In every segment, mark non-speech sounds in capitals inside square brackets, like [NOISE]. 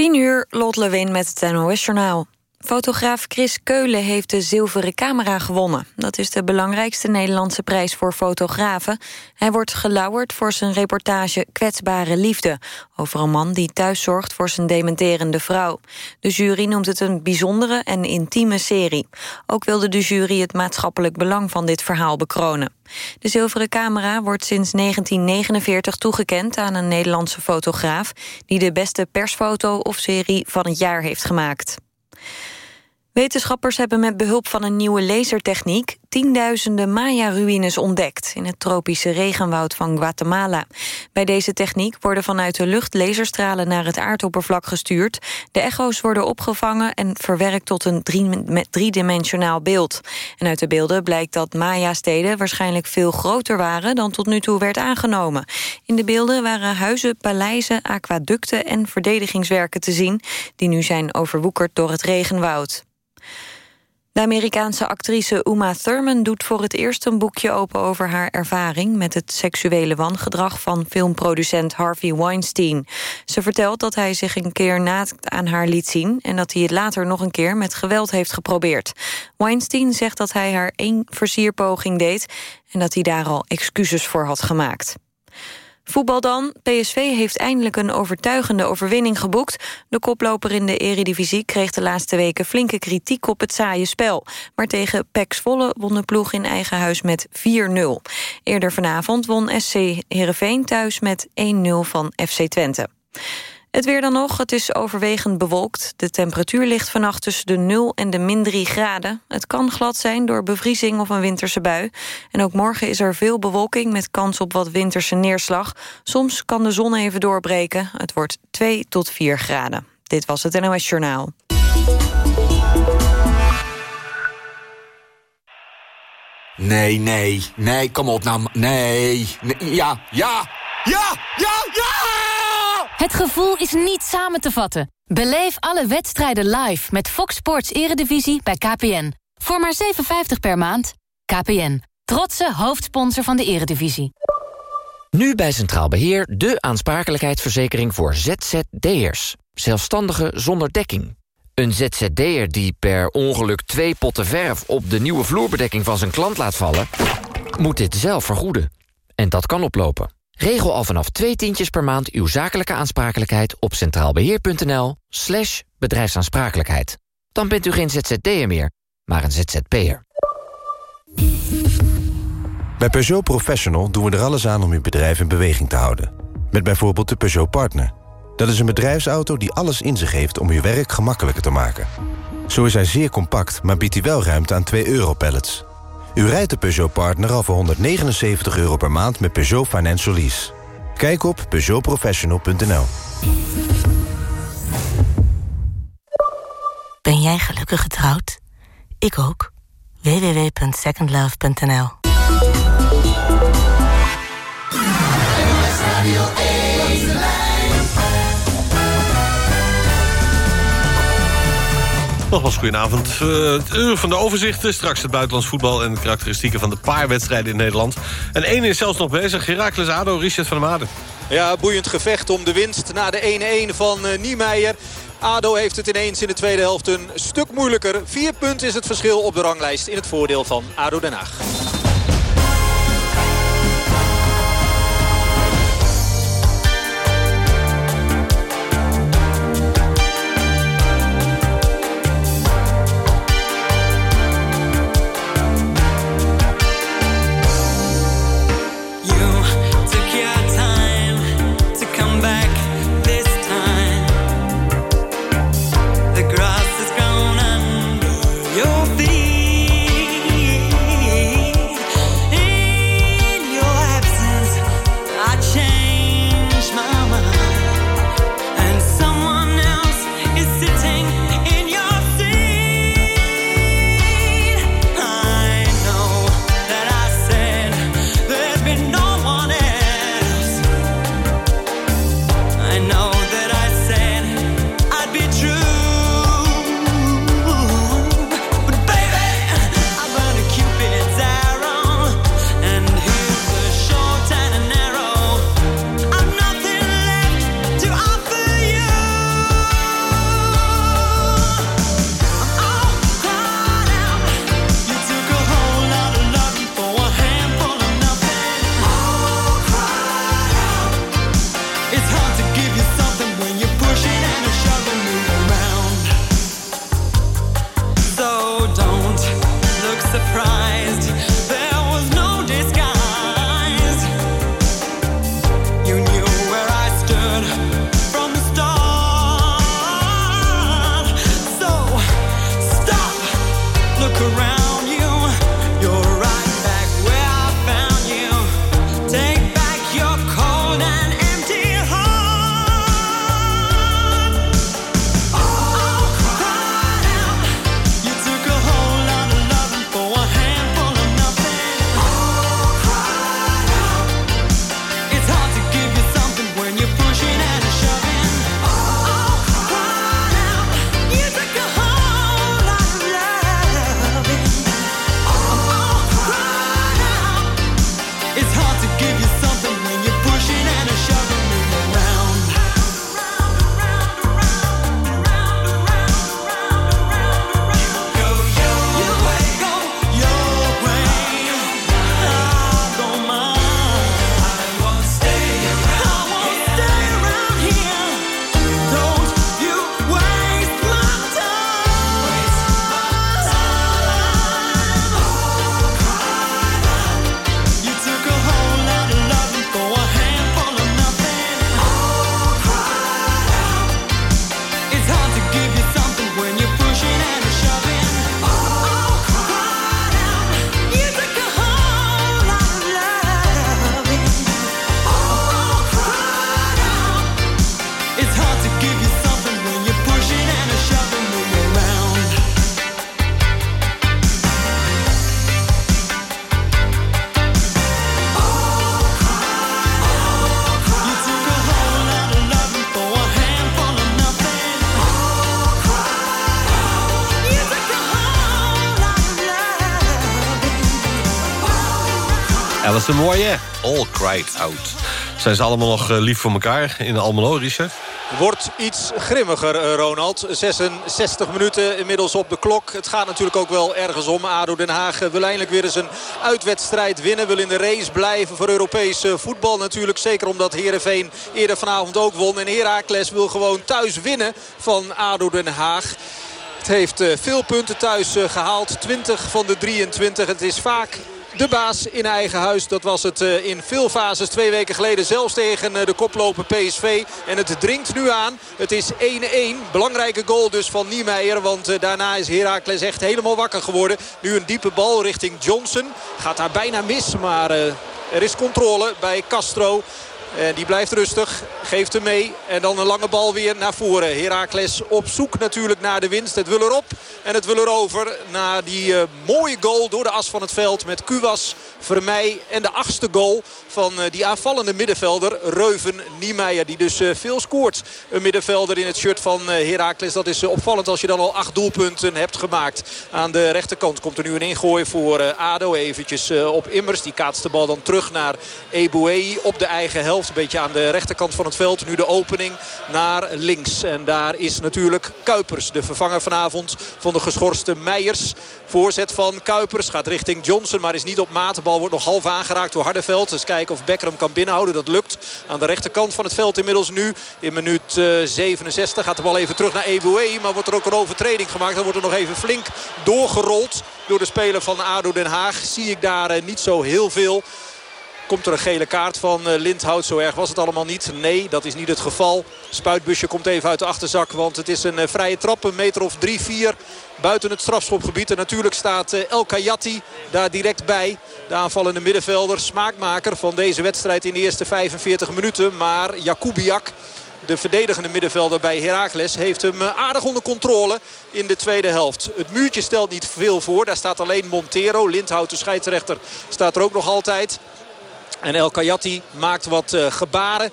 10 uur, Lot Lewin met het NOS-journaal. Fotograaf Chris Keulen heeft de zilveren camera gewonnen. Dat is de belangrijkste Nederlandse prijs voor fotografen. Hij wordt gelauwerd voor zijn reportage Kwetsbare Liefde... over een man die thuis zorgt voor zijn dementerende vrouw. De jury noemt het een bijzondere en intieme serie. Ook wilde de jury het maatschappelijk belang van dit verhaal bekronen. De zilveren camera wordt sinds 1949 toegekend aan een Nederlandse fotograaf... die de beste persfoto of serie van het jaar heeft gemaakt. Wetenschappers hebben met behulp van een nieuwe lasertechniek... tienduizenden Maya-ruïnes ontdekt... in het tropische regenwoud van Guatemala. Bij deze techniek worden vanuit de lucht laserstralen... naar het aardoppervlak gestuurd. De echo's worden opgevangen en verwerkt tot een driedimensionaal beeld. En uit de beelden blijkt dat Maya-steden... waarschijnlijk veel groter waren dan tot nu toe werd aangenomen. In de beelden waren huizen, paleizen, aquaducten en verdedigingswerken te zien... die nu zijn overwoekerd door het regenwoud. De Amerikaanse actrice Uma Thurman doet voor het eerst een boekje open over haar ervaring met het seksuele wangedrag van filmproducent Harvey Weinstein. Ze vertelt dat hij zich een keer naakt aan haar liet zien en dat hij het later nog een keer met geweld heeft geprobeerd. Weinstein zegt dat hij haar één versierpoging deed en dat hij daar al excuses voor had gemaakt. Voetbal dan. PSV heeft eindelijk een overtuigende overwinning geboekt. De koploper in de eredivisie kreeg de laatste weken flinke kritiek op het saaie spel. Maar tegen PEC Zwolle won de ploeg in eigen huis met 4-0. Eerder vanavond won SC Heerenveen thuis met 1-0 van FC Twente. Het weer dan nog, het is overwegend bewolkt. De temperatuur ligt vannacht tussen de 0 en de min 3 graden. Het kan glad zijn door bevriezing of een winterse bui. En ook morgen is er veel bewolking met kans op wat winterse neerslag. Soms kan de zon even doorbreken. Het wordt 2 tot 4 graden. Dit was het NOS Journaal. Nee, nee, nee, kom op nou. Nee, nee ja, ja, ja, ja, ja! Het gevoel is niet samen te vatten. Beleef alle wedstrijden live met Fox Sports Eredivisie bij KPN. Voor maar 7,50 per maand. KPN, trotse hoofdsponsor van de Eredivisie. Nu bij Centraal Beheer de aansprakelijkheidsverzekering voor ZZD'ers. Zelfstandigen zonder dekking. Een ZZD'er die per ongeluk twee potten verf... op de nieuwe vloerbedekking van zijn klant laat vallen... moet dit zelf vergoeden. En dat kan oplopen. Regel al vanaf twee tientjes per maand uw zakelijke aansprakelijkheid op centraalbeheer.nl slash bedrijfsaansprakelijkheid. Dan bent u geen ZZD'er meer, maar een ZZP'er. Bij Peugeot Professional doen we er alles aan om uw bedrijf in beweging te houden. Met bijvoorbeeld de Peugeot Partner. Dat is een bedrijfsauto die alles in zich heeft om uw werk gemakkelijker te maken. Zo is hij zeer compact, maar biedt hij wel ruimte aan 2 euro-pallets... U rijdt de Peugeot Partner al voor 179 euro per maand met Peugeot Financial Lease. Kijk op peugeotprofessional.nl. Ben jij gelukkig getrouwd? Ik ook. www.secondlove.nl Nogmaals, goedenavond. Uh, het uur van de overzichten. Straks het buitenlands voetbal en de karakteristieken van de paar wedstrijden in Nederland. En één is zelfs nog bezig. Herakles Ado, Richard van der Maden. Ja, boeiend gevecht om de winst na de 1-1 van uh, Niemeyer. ADO heeft het ineens in de tweede helft een stuk moeilijker. Vier punten is het verschil op de ranglijst in het voordeel van ADO Den Haag. Moyer, All Cried Out. Zijn ze allemaal nog eh, lief voor elkaar in Almelo, Richard? Wordt iets grimmiger, eh, Ronald. 66 minuten inmiddels op de klok. Het gaat natuurlijk ook wel ergens om. ADO Den Haag wil eindelijk weer eens een uitwedstrijd winnen. Wil in de race blijven voor Europees eh, voetbal natuurlijk. Zeker omdat Heerenveen eerder vanavond ook won. En Heracles wil gewoon thuis winnen van ADO Den Haag. Het heeft veel punten thuis gehaald. 20 van de 23. Het is vaak de baas in eigen huis. Dat was het eh, in veel fases twee weken geleden. Zelfs tegen eh, de koploper PSV. En het dringt nu aan. Het is 1-1. Belangrijke goal dus van Niemeyer. Want eh, daarna is Heracles echt helemaal wakker geworden. Nu een diepe bal richting Johnson. Gaat daar bijna mis. Maar er is controle bij Castro. En die blijft rustig. Geeft hem mee. En dan een lange bal weer naar voren. Heracles op zoek natuurlijk naar de winst. Het wil erop en het wil erover. Na die uh, mooie goal door de as van het veld met Kuwas, Vermeij. En de achtste goal van uh, die aanvallende middenvelder Reuven Niemeyer. Die dus uh, veel scoort. Een middenvelder in het shirt van Heracles. Dat is opvallend als je dan al acht doelpunten hebt gemaakt. Aan de rechterkant komt er nu een ingooi voor ADO. Eventjes op Immers. Die kaatst de bal dan terug naar Eboué op de eigen helft. Een beetje aan de rechterkant van het veld. Nu de opening naar links. En daar is natuurlijk Kuipers. De vervanger vanavond van de geschorste Meijers. Voorzet van Kuipers gaat richting Johnson. Maar is niet op maat. De bal wordt nog half aangeraakt door Hardeveld. Dus kijken of Becker hem kan binnenhouden. Dat lukt aan de rechterkant van het veld inmiddels nu. In minuut 67 eh, gaat de bal even terug naar Eboué. Maar wordt er ook een overtreding gemaakt. Dan wordt er nog even flink doorgerold door de speler van ADO Den Haag. Zie ik daar eh, niet zo heel veel. Komt er een gele kaart van eh, Lindhout. Zo erg was het allemaal niet. Nee, dat is niet het geval. Spuitbusje komt even uit de achterzak. Want het is een eh, vrije trap. Een meter of drie, vier buiten het strafschopgebied. En natuurlijk staat eh, El Kayati daar direct bij. De aanvallende middenvelder, smaakmaker van deze wedstrijd in de eerste 45 minuten. Maar Jakubiak, de verdedigende middenvelder bij Heracles, heeft hem aardig onder controle in de tweede helft. Het muurtje stelt niet veel voor. Daar staat alleen Montero. Lindhout, de scheidsrechter, staat er ook nog altijd. En El Kayati maakt wat uh, gebaren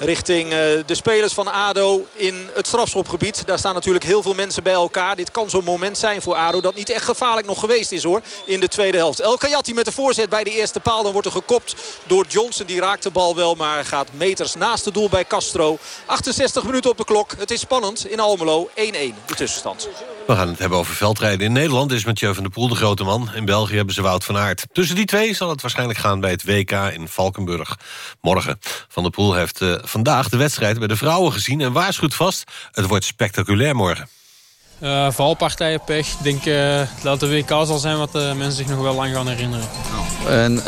richting uh, de spelers van ADO in het strafschopgebied. Daar staan natuurlijk heel veel mensen bij elkaar. Dit kan zo'n moment zijn voor ADO dat niet echt gevaarlijk nog geweest is hoor. In de tweede helft. El Kayati met de voorzet bij de eerste paal. Dan wordt er gekopt door Johnson. Die raakt de bal wel maar gaat meters naast het doel bij Castro. 68 minuten op de klok. Het is spannend in Almelo. 1-1 de tussenstand. We gaan het hebben over veldrijden in Nederland. Is Mathieu van der Poel de grote man. In België hebben ze Wout van Aert. Tussen die twee zal het waarschijnlijk gaan bij het WK in Valkenburg. Morgen. Van der Poel heeft uh, vandaag de wedstrijd bij de vrouwen gezien... en waarschuwt vast, het wordt spectaculair morgen. Uh, valpartijen, pech. Ik denk uh, dat de WK zal zijn wat de mensen zich nog wel lang gaan herinneren. En uh,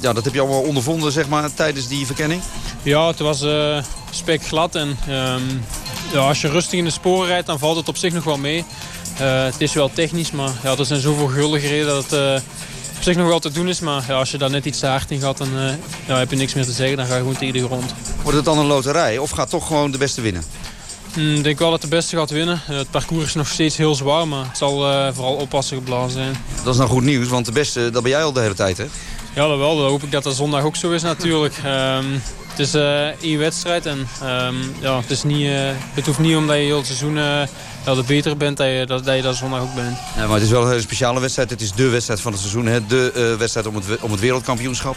ja, dat heb je allemaal ondervonden zeg maar, tijdens die verkenning? Ja, het was spek glad. En um, ja, als je rustig in de sporen rijdt, dan valt het op zich nog wel mee. het is wel technisch, maar ja, er zijn zoveel gulden gereden dat het zich nog wel te doen is. Maar ja, als je daar net iets te hard in gaat, dan ja, heb je niks meer te zeggen. Dan ga je gewoon tegen de grond. Wordt het dan een loterij of gaat toch gewoon de beste winnen? Hmm, ik denk wel dat de beste gaat winnen. Het parcours is nog steeds heel zwaar, maar het zal uh, vooral oppassen geblazen zijn. Dat is nou goed nieuws, want de beste, dat ben jij al de hele tijd, hè? Ja, dat wel. Dan hoop ik dat dat zondag ook zo is natuurlijk. Um, het is uh, één wedstrijd en um, ja, het, is niet, het hoeft niet omdat je heel het seizoen dat het beter bent dat je dat, dat je dat zondag ook bent. Ja, maar het is wel een hele speciale wedstrijd. Het is de wedstrijd van het seizoen, hè? de wedstrijd om het, om het wereldkampioenschap.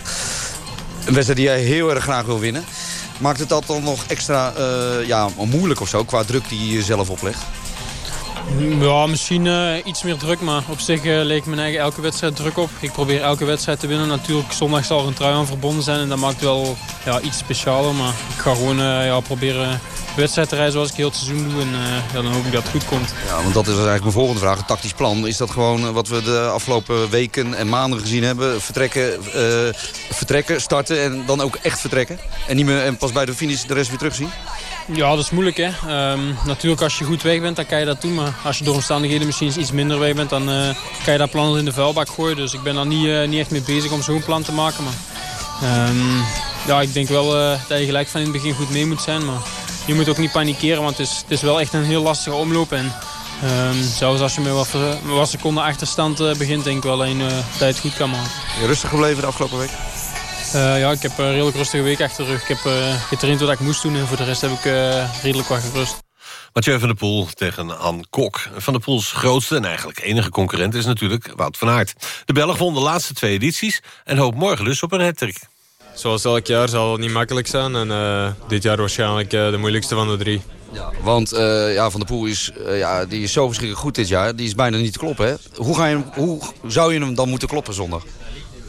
Een wedstrijd die jij heel erg graag wil winnen. Maakt het dat dan nog extra uh, ja, moeilijk of zo, qua druk die je jezelf oplegt? Ja, misschien uh, iets meer druk, maar op zich uh, leek mijn eigen elke wedstrijd druk op. Ik probeer elke wedstrijd te winnen. Natuurlijk, zondag zal er een trui aan verbonden zijn en dat maakt wel ja, iets specialer. Maar ik ga gewoon ja, proberen wedstrijd te rijden zoals ik heel seizoen doe. En dan hoop ik dat het goed komt. Ja, want dat is eigenlijk mijn volgende vraag. Het tactisch plan. Is dat gewoon wat we de afgelopen weken en maanden gezien hebben? Vertrekken, vertrekken starten en dan ook echt vertrekken? En, niet meer, en pas bij de finish de rest weer terugzien? Ja, dat is moeilijk hè. Um, natuurlijk als je goed weg bent, dan kan je dat doen. Maar als je door omstandigheden misschien iets minder weg bent, dan uh, kan je dat plan in de vuilbak gooien. Dus ik ben daar niet, uh, niet echt mee bezig om zo'n plan te maken. Maar um, ja, ik denk wel uh, dat je gelijk van in het begin goed mee moet zijn. Maar je moet ook niet panikeren, want het is, het is wel echt een heel lastige omloop. En um, zelfs als je met wat, wat seconden achterstand begint, denk ik wel dat je tijd goed kan maken. Je rustig gebleven de afgelopen week? Ja, ik heb een redelijk rustige week achter de rug. Ik heb getraind wat ik moest doen en voor de rest heb ik redelijk wat gerust. Mathieu van der Poel tegen Han Kok. Van der Poels grootste en eigenlijk enige concurrent is natuurlijk Wout van Aert. De Belg won de laatste twee edities en hoopt morgen dus op een hattrick. Zoals elk jaar zal het niet makkelijk zijn. En uh, dit jaar waarschijnlijk uh, de moeilijkste van de drie. Ja, want uh, ja, Van der Poel is, ja, die is zo verschrikkelijk goed dit jaar. Die is bijna niet te kloppen. Hè? Hoe, ga je, hoe zou je hem dan moeten kloppen zondag?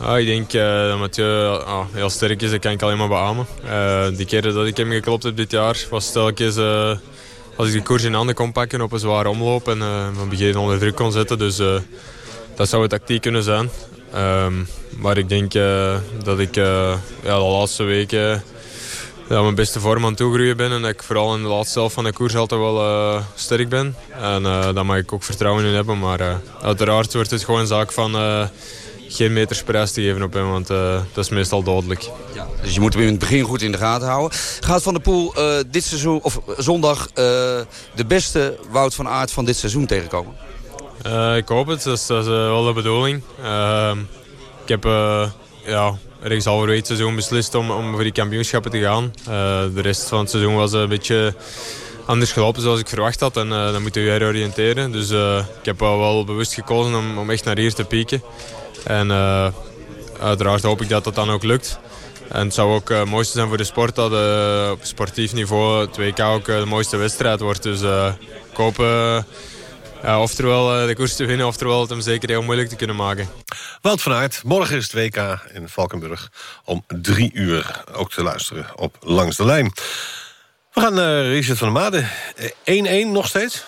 Ah, ik denk dat Mathieu ah, heel sterk is. Dat kan ik alleen maar beamen. die keren dat ik hem geklopt heb dit jaar was telkens als ik de koers in handen kon pakken op een zware omloop en uh, van begin onder druk kon zetten. Dus uh, dat zou een tactiek kunnen zijn. Um, maar ik denk uh, dat ik ja, de laatste weken mijn beste vorm aan het toegroeien ben. En dat ik vooral in de laatste helft van de koers altijd wel sterk ben. En daar mag ik ook vertrouwen in hebben. Maar uiteraard wordt het gewoon een zaak van geen meters prijs te geven op hem, want uh, dat is meestal dodelijk. Ja, dus je moet hem in het begin goed in de gaten houden. Gaat Van der Poel uh, dit seizoen, of zondag uh, de beste Wout van Aert van dit seizoen tegenkomen? ik hoop het, dat is, dat is wel de bedoeling. Ehm, ik heb ja, ergens halverwege het seizoen beslist om, om voor die kampioenschappen te gaan. de rest van het seizoen was een beetje anders gelopen zoals ik verwacht had. En dan moeten we weer oriënteren. Dus ik heb wel, wel bewust gekozen om, om echt naar hier te pieken. En uh, uiteraard hoop ik dat dat dan ook lukt. En het zou ook uh, het mooiste zijn voor de sport dat uh, op sportief niveau het WK ook de mooiste wedstrijd wordt. Dus ik hoop uh, oftewel de koers te winnen, oftewel het hem zeker heel moeilijk te kunnen maken. Wout van morgen is het WK in Valkenburg om drie uur ook te luisteren op Langs de Lijn. We gaan naar Richard van der Made. 1-1 nog steeds?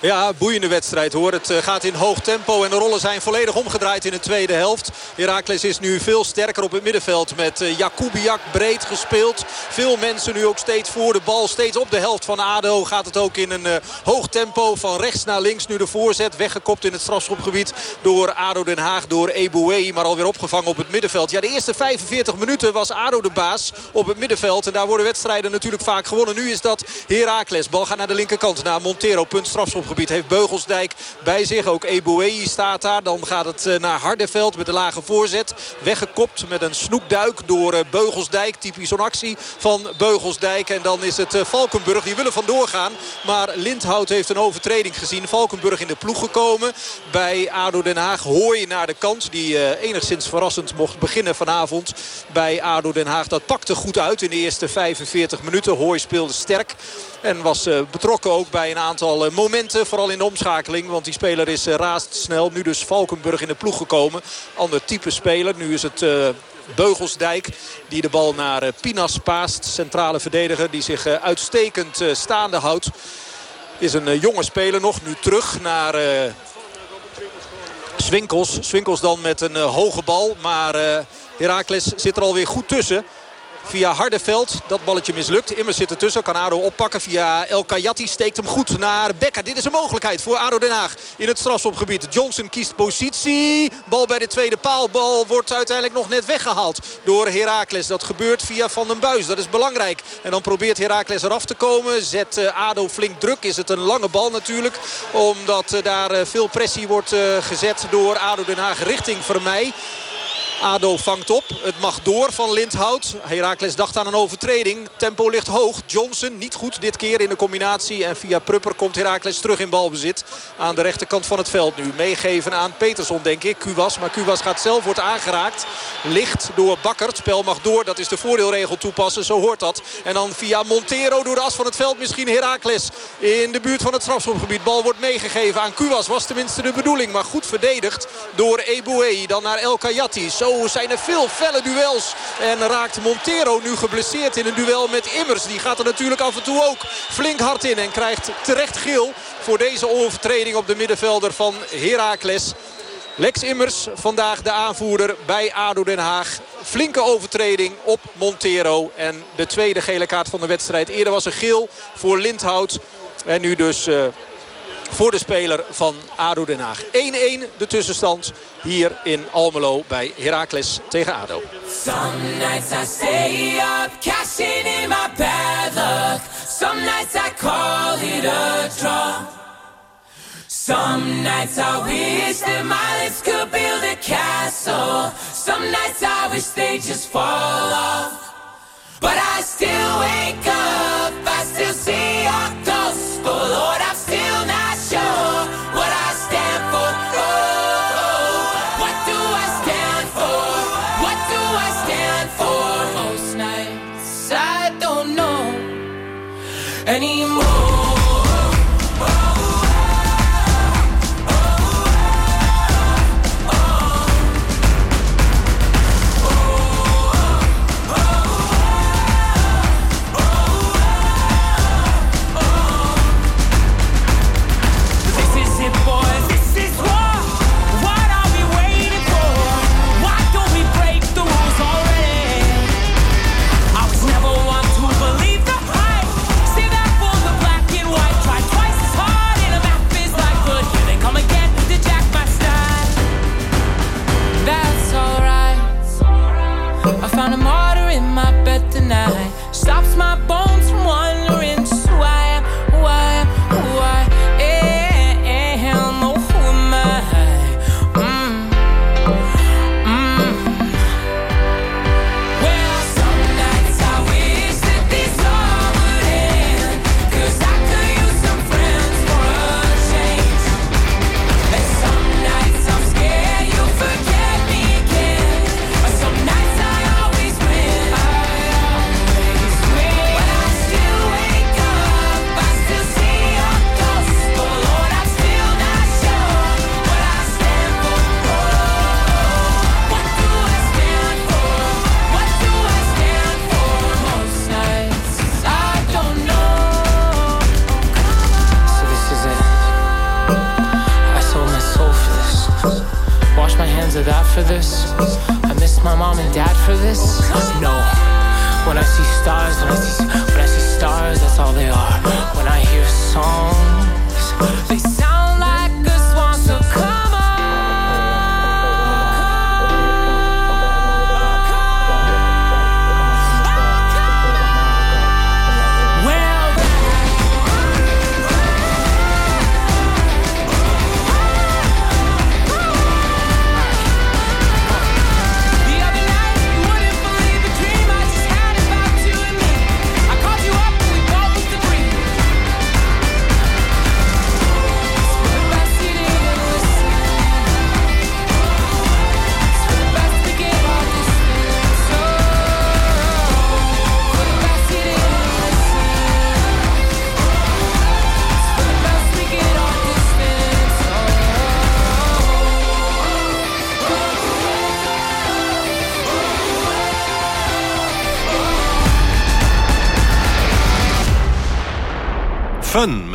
Ja, boeiende wedstrijd hoor. Het eh, gaat in hoog tempo en de rollen zijn volledig omgedraaid in de tweede helft. Herakles is nu veel sterker op het middenveld met eh, Jakubiak breed gespeeld. Veel mensen nu ook steeds voor de bal. Steeds op de helft van ADO gaat het ook in een uh, hoog tempo. Van rechts naar links nu de voorzet. Weggekopt in het strafschopgebied door ADO Den Haag. Door Eboué, maar alweer opgevangen op het middenveld. Ja, de eerste 45 minuten was ADO de baas op het middenveld. En daar worden wedstrijden natuurlijk vaak gewonnen. Nu is dat Herakles. Bal gaat naar de linkerkant. Naar Montero, punt strafschop gebied heeft Beugelsdijk bij zich. Ook Eboué staat daar. Dan gaat het eh, naar Hardeveld met de lage voorzet. Weggekopt met een snoekduik door eh, Beugelsdijk. Typisch zo'n actie van Beugelsdijk. En dan is het eh, Valkenburg. Die willen vandoor gaan. Maar Lindhout heeft een overtreding gezien. Valkenburg in de ploeg gekomen. Bij ADO Den Haag Hooi naar de kant. Die enigszins verrassend mocht beginnen vanavond bij ADO Den Haag. Dat pakte goed uit in de eerste 45 minuten. Hooi speelde sterk. En was eh, betrokken ook bij een aantal eh, momenten. Vooral in de omschakeling. Want die speler is eh, raastsnel. Nu dus Valkenburg in de ploeg gekomen. Ander type speler. Nu is het... Beugelsdijk die de bal naar Pinas paast. Centrale verdediger die zich uitstekend staande houdt. Is een jonge speler nog. Nu terug naar Swinkels. Swinkels dan met een hoge bal. Maar Herakles zit er alweer goed tussen. Via Hardeveld. Dat balletje mislukt. Immers zit ertussen. Kan Ado oppakken via El Kayati. Steekt hem goed naar Becker. Dit is een mogelijkheid voor Ado Den Haag. In het strafschopgebied. Johnson kiest positie. Bal bij de tweede paal. Bal wordt uiteindelijk nog net weggehaald door Heracles. Dat gebeurt via Van den Buis. Dat is belangrijk. En dan probeert Heracles eraf te komen. Zet eh, Ado flink druk. Is het een lange bal natuurlijk. Omdat eh, daar eh, veel pressie wordt gezet door Ado Den Haag richting Vermeij. ADO vangt op. Het mag door van Lindhout. Herakles dacht aan een overtreding. Tempo ligt hoog. Johnson niet goed dit keer in de combinatie. En via Prupper komt Herakles terug in balbezit. Aan de rechterkant van het veld nu. Meegeven aan Peterson denk ik. Kuwas. Maar Kuwas gaat zelf. Wordt aangeraakt. Licht door Bakker. Het spel mag door. Dat is de voordeelregel toepassen. Zo hoort dat. En dan via Montero door de as van het veld. Misschien Herakles in de buurt van het strafschopgebied. Bal wordt meegegeven aan Kuwas. Was tenminste de bedoeling. Maar goed verdedigd door Eboué. Dan naar El Kayati. Zo zijn er veel felle duels. En raakt Montero nu geblesseerd in een duel met Immers. Die gaat er natuurlijk af en toe ook flink hard in. En krijgt terecht geel voor deze overtreding op de middenvelder van Heracles. Lex Immers, vandaag de aanvoerder bij ADO Den Haag. Flinke overtreding op Montero. En de tweede gele kaart van de wedstrijd. Eerder was er geel voor Lindhout. En nu dus uh, voor de speler van ADO Den Haag. 1-1 de tussenstand hier in Almelo bij Heracles tegen ADO. Some nights I stay up, in my bad. Some nights I call it a. Some nights I wish that my lips could build a castle. Some nights I wish they just fall off. But I still wake up, I still see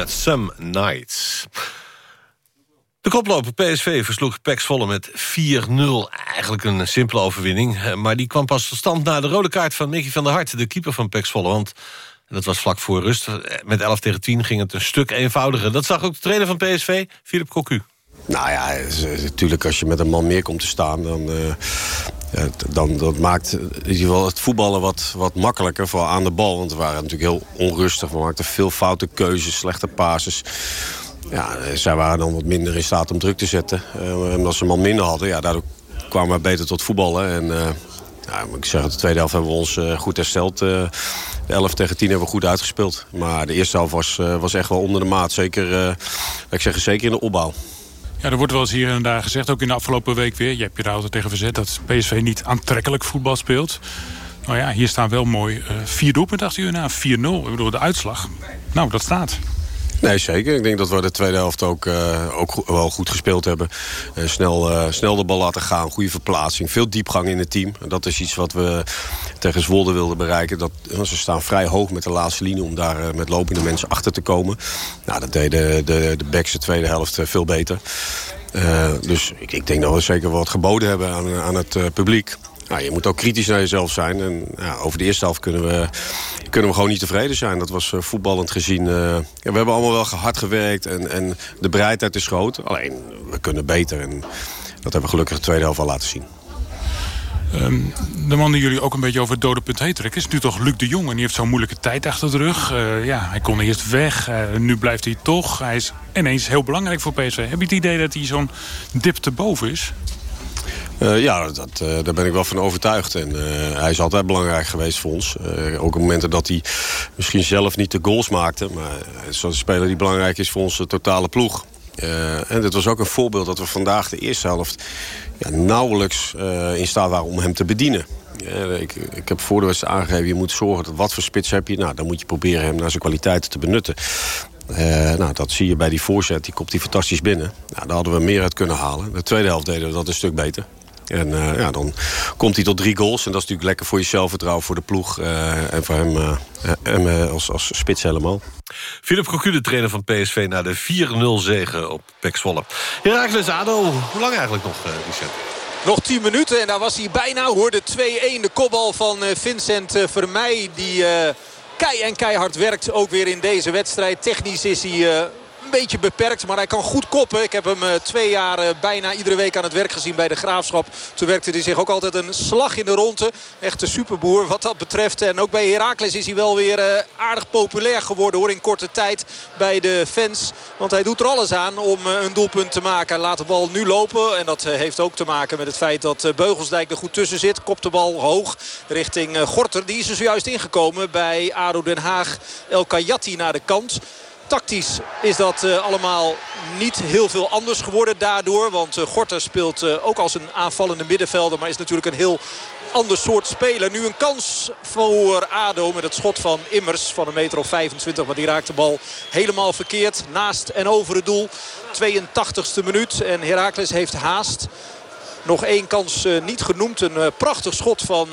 met Some Nights. De koploper PSV versloeg PEC Zwolle met 4-0. Eigenlijk een simpele overwinning. eh, Maar die kwam pas tot stand na de rode kaart van Mickey van der Hart... de keeper van PEC Zwolle. Want dat was vlak voor rust. eh, Met 11 tegen 10 ging het een stuk eenvoudiger. Dat zag ook de trainer van PSV, Philip Cocu. Nou ja, eh, natuurlijk als je met een man meer komt te staan... dan, eh, dan dat maakt in ieder geval het voetballen wat, wat makkelijker. Vooral aan de bal, want we waren natuurlijk heel onrustig. We maakten veel foute keuzes, slechte passes. Ja, eh, zij waren dan wat minder in staat om druk te zetten. Eh, en als ze een man minder hadden, ja, daardoor kwamen we beter tot voetballen. En eh, ik zeggen, de tweede helft hebben we ons eh, goed hersteld. Eh, de 11 tegen 10 hebben we goed uitgespeeld. Maar de eerste helft was, eh, was echt wel onder de maat. Zeker, eh, ik zeg, zeker in de opbouw. Ja, er wordt wel eens hier en daar gezegd, ook in de afgelopen week weer... je hebt je daar altijd tegen verzet dat PSV niet aantrekkelijk voetbal speelt. Nou ja, hier staan wel mooi eh, vier doelpunten achter u na. 4-0, ik bedoel, de uitslag. Nou, dat staat. Nee, zeker. Ik denk dat we de tweede helft ook, eh, ook wel goed gespeeld hebben. Eh, snel, eh, snel de bal laten gaan, goede verplaatsing. Veel diepgang in het team. Dat is iets wat we tegen Zwolle wilden bereiken. Dat, ze staan vrij hoog met de laatste linie om daar met lopende mensen achter te komen. Nou, dat deden de, de backs de tweede helft veel beter. Dus ik, ik denk dat we zeker wat geboden hebben aan, aan het publiek. Nou, je moet ook kritisch naar jezelf zijn. En ja, over de eerste helft kunnen we, kunnen we gewoon niet tevreden zijn. Dat was eh, voetballend gezien. eh, we hebben allemaal wel hard gewerkt en, en de bereidheid is groot. Alleen, we kunnen beter. En dat hebben we gelukkig de tweede helft al laten zien. Ehm, de man die jullie ook een beetje over het dode punt heen trekken... is nu toch Luc de Jong. En die heeft zo'n moeilijke tijd achter de rug. Uh, ja, hij kon eerst weg. Nu blijft hij toch. Hij is ineens heel belangrijk voor PSV. Heb je het idee dat hij zo'n dip te boven is? Uh, ja, dat, uh, daar ben ik wel van overtuigd. En uh, hij is altijd belangrijk geweest voor ons. ook op momenten dat hij misschien zelf niet de goals maakte. Maar zo'n speler die belangrijk is voor onze totale ploeg. en dit was ook een voorbeeld dat we vandaag de eerste helft... Ja, nauwelijks in staat waren om hem te bedienen. ik, ik heb voor de wedstrijd aangegeven... je moet zorgen dat wat voor spits heb je. Nou, dan moet je proberen hem naar zijn kwaliteiten te benutten. Nou, dat zie je bij die voorzet. Die komt die fantastisch binnen. Nou, daar hadden we meer uit kunnen halen. De tweede helft deden we dat een stuk beter. En uh, ja, dan komt hij tot drie goals. En dat is natuurlijk lekker voor je zelfvertrouwen, voor de ploeg. Uh, en voor hem, uh, hem als, als spits helemaal. Philip Cocu, de trainer van PSV... na de 4-0 zegen op Pek Zwolle. Herakles ADO, hoe lang eigenlijk nog, Richard? Nog 10 minuten en daar was hij bijna hoor. De 2-1, de kopbal van Vincent Vermeij... die kei en keihard werkt ook weer in deze wedstrijd. Technisch is hij beetje beperkt. Maar hij kan goed koppen. Ik heb hem eh, twee jaar eh, bijna iedere week aan het werk gezien bij de Graafschap. Toen werkte hij zich ook altijd een slag in de ronde. Echt een superboer wat dat betreft. En ook bij Heracles is hij wel weer eh, aardig populair geworden hoor in korte tijd bij de fans. Want hij doet er alles aan om een doelpunt te maken. Laat de bal nu lopen. En dat heeft ook te maken met het feit dat Beugelsdijk er goed tussen zit. Kopt de bal hoog richting Gorter. Die is er zojuist ingekomen bij ADO Den Haag. El Kayati naar de kant. Tactisch is dat uh, allemaal niet heel veel anders geworden daardoor. Want uh, Gorter speelt uh, ook als een aanvallende middenvelder. Maar is natuurlijk een heel ander soort speler. Nu een kans voor ADO met het schot van Immers van een meter of 25. Maar die raakt de bal helemaal verkeerd. Naast en over het doel. 82ste minuut. En Heracles heeft haast. Nog één kans niet genoemd. Een prachtig schot van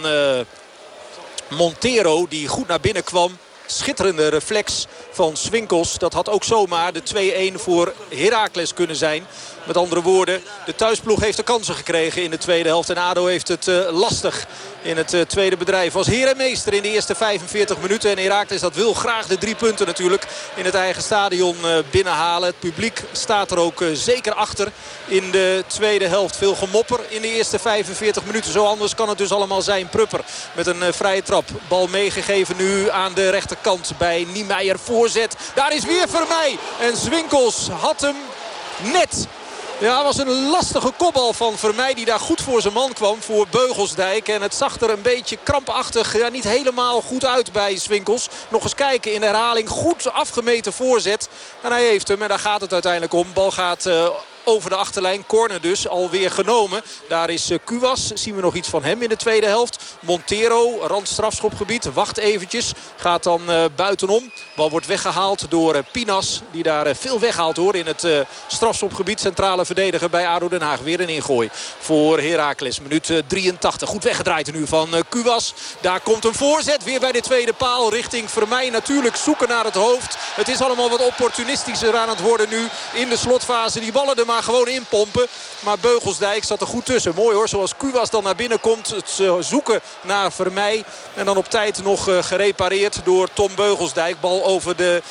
Montero die goed naar binnen kwam. Schitterende reflex van Swinkels. Dat had ook zomaar de 2-1 voor Heracles kunnen zijn. Met andere woorden, de thuisploeg heeft de kansen gekregen in de tweede helft. En ADO heeft het uh, lastig in het uh, tweede bedrijf. Was heer en meester in de eerste 45 minuten. En Heracles dat wil graag de drie punten natuurlijk in het eigen stadion uh, binnenhalen. Het publiek staat er ook zeker achter in de tweede helft. Veel gemopper in de eerste 45 minuten. Zo anders kan het dus allemaal zijn. Prupper met een vrije trap. Bal meegegeven nu aan de rechterkant bij Niemeyer. Voorzet. Daar is weer Vermeij. En Zwinkels had hem net ja, was een lastige kopbal van Vermeij die daar goed voor zijn man kwam. Voor Beugelsdijk. En het zag er een beetje krampachtig, ja, niet helemaal goed uit bij Swinkels. Nog eens kijken in herhaling. Goed afgemeten voorzet. En hij heeft hem. En daar gaat het uiteindelijk om. Bal gaat... Uh, over de achterlijn. Corner dus alweer genomen. Daar is Kuwas. Zien we nog iets van hem in de tweede helft. Montero, randstrafschopgebied. Wacht eventjes. Gaat dan uh, buitenom. Bal wordt weggehaald door uh, Pinas. Die daar veel weghaalt hoor in het strafschopgebied. Centrale verdediger bij ADO Den Haag. Weer een ingooi voor Heracles. Minuut 83. Goed weggedraaid nu van Kuwas. Daar komt een voorzet. Weer bij de tweede paal richting Vermeij. Natuurlijk zoeken naar het hoofd. Het is allemaal wat opportunistischer aan het worden nu in de slotfase. Die ballen er maar gewoon inpompen. Maar Beugelsdijk zat er goed tussen. Mooi hoor, zoals Kuwas dan naar binnen komt. Het zoeken naar Vermeij. En dan op tijd nog gerepareerd door Tom Beugelsdijk. Bal over de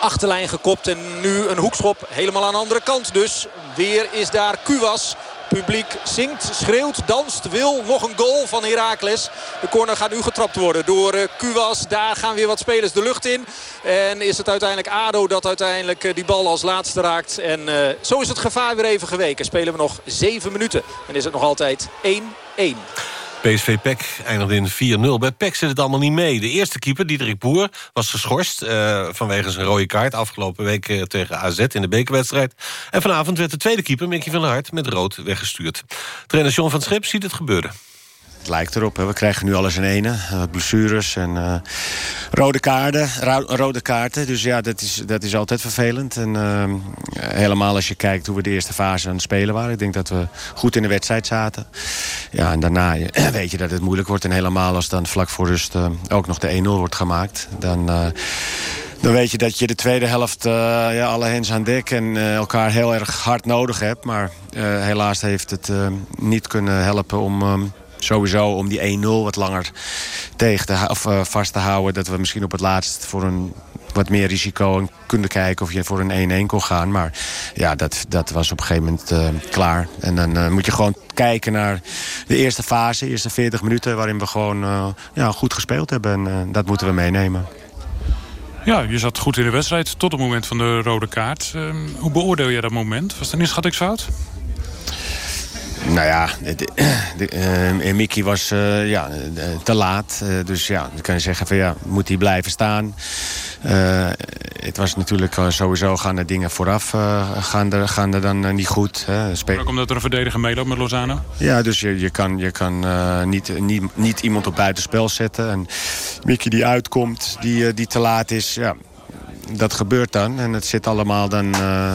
achterlijn gekopt. En nu een hoekschop helemaal aan de andere kant dus. Weer is daar Kuwas. Publiek zingt, schreeuwt, danst, wil nog een goal van Heracles. De corner gaat nu getrapt worden door uh, Kuwas. Daar gaan weer wat spelers de lucht in. En is het uiteindelijk ADO dat uiteindelijk uh, die bal als laatste raakt. En uh, zo is het gevaar weer even geweken. Spelen we nog 7 minuten. En is het nog altijd 1-1. PSV PEC eindigde in 4-0. Bij PEC zit het allemaal niet mee. De eerste keeper, Diederik Boer, was geschorst... Uh, vanwege zijn rode kaart afgelopen week uh, tegen AZ in de bekerwedstrijd. En vanavond werd de tweede keeper, Mickey van der Hart... met rood weggestuurd. Trainer John van Schip ziet het gebeuren. Lijkt erop. Hè. We krijgen nu alles in ene. Uh, blessures en uh, rode, kaarten, rode kaarten. Dus ja, dat is, dat is altijd vervelend. En uh, helemaal als je kijkt hoe we de eerste fase aan het spelen waren. Ik denk dat we goed in de wedstrijd zaten. Ja, en daarna [CLEARS THROAT] weet je dat het moeilijk wordt. En helemaal als dan vlak voor rust ook nog de 1-0 wordt gemaakt. Dan... Dan weet je dat je de tweede helft uh, ja, alle hens aan dek en elkaar heel erg hard nodig hebt. Maar helaas heeft het niet kunnen helpen om sowieso om die 1-0 wat langer tegen te, of, uh, vast te houden. Dat we misschien op het laatst voor een wat meer risico en kunnen kijken of je voor een 1-1 kon gaan. Maar ja, dat, dat was op een gegeven moment eh, klaar. En dan eh, moet je gewoon kijken naar de eerste fase, de eerste 40 minuten... waarin we gewoon eh, ja, goed gespeeld hebben. En eh, dat moeten we meenemen. Ja, je zat goed in de wedstrijd tot het moment van de rode kaart. Ehm, hoe beoordeel je dat moment? Was het een inschattingsfout? Nou ja, de, de, eh, Mickey was eh, ja, eh, te laat. Eh, dus ja, dan kan je zeggen van ja, moet hij blijven staan. Eh, het was natuurlijk eh, sowieso gaan de dingen vooraf eh, gaan, er, gaan er dan eh, niet goed. Hè. Ook omdat er een verdediger meeloopt met Lozano? Ja, dus je, je kan, je kan eh, niet, niet, niet iemand op buitenspel zetten. En Mickey die uitkomt, die, eh, die te laat is, ja, dat gebeurt dan. En het zit allemaal dan eh,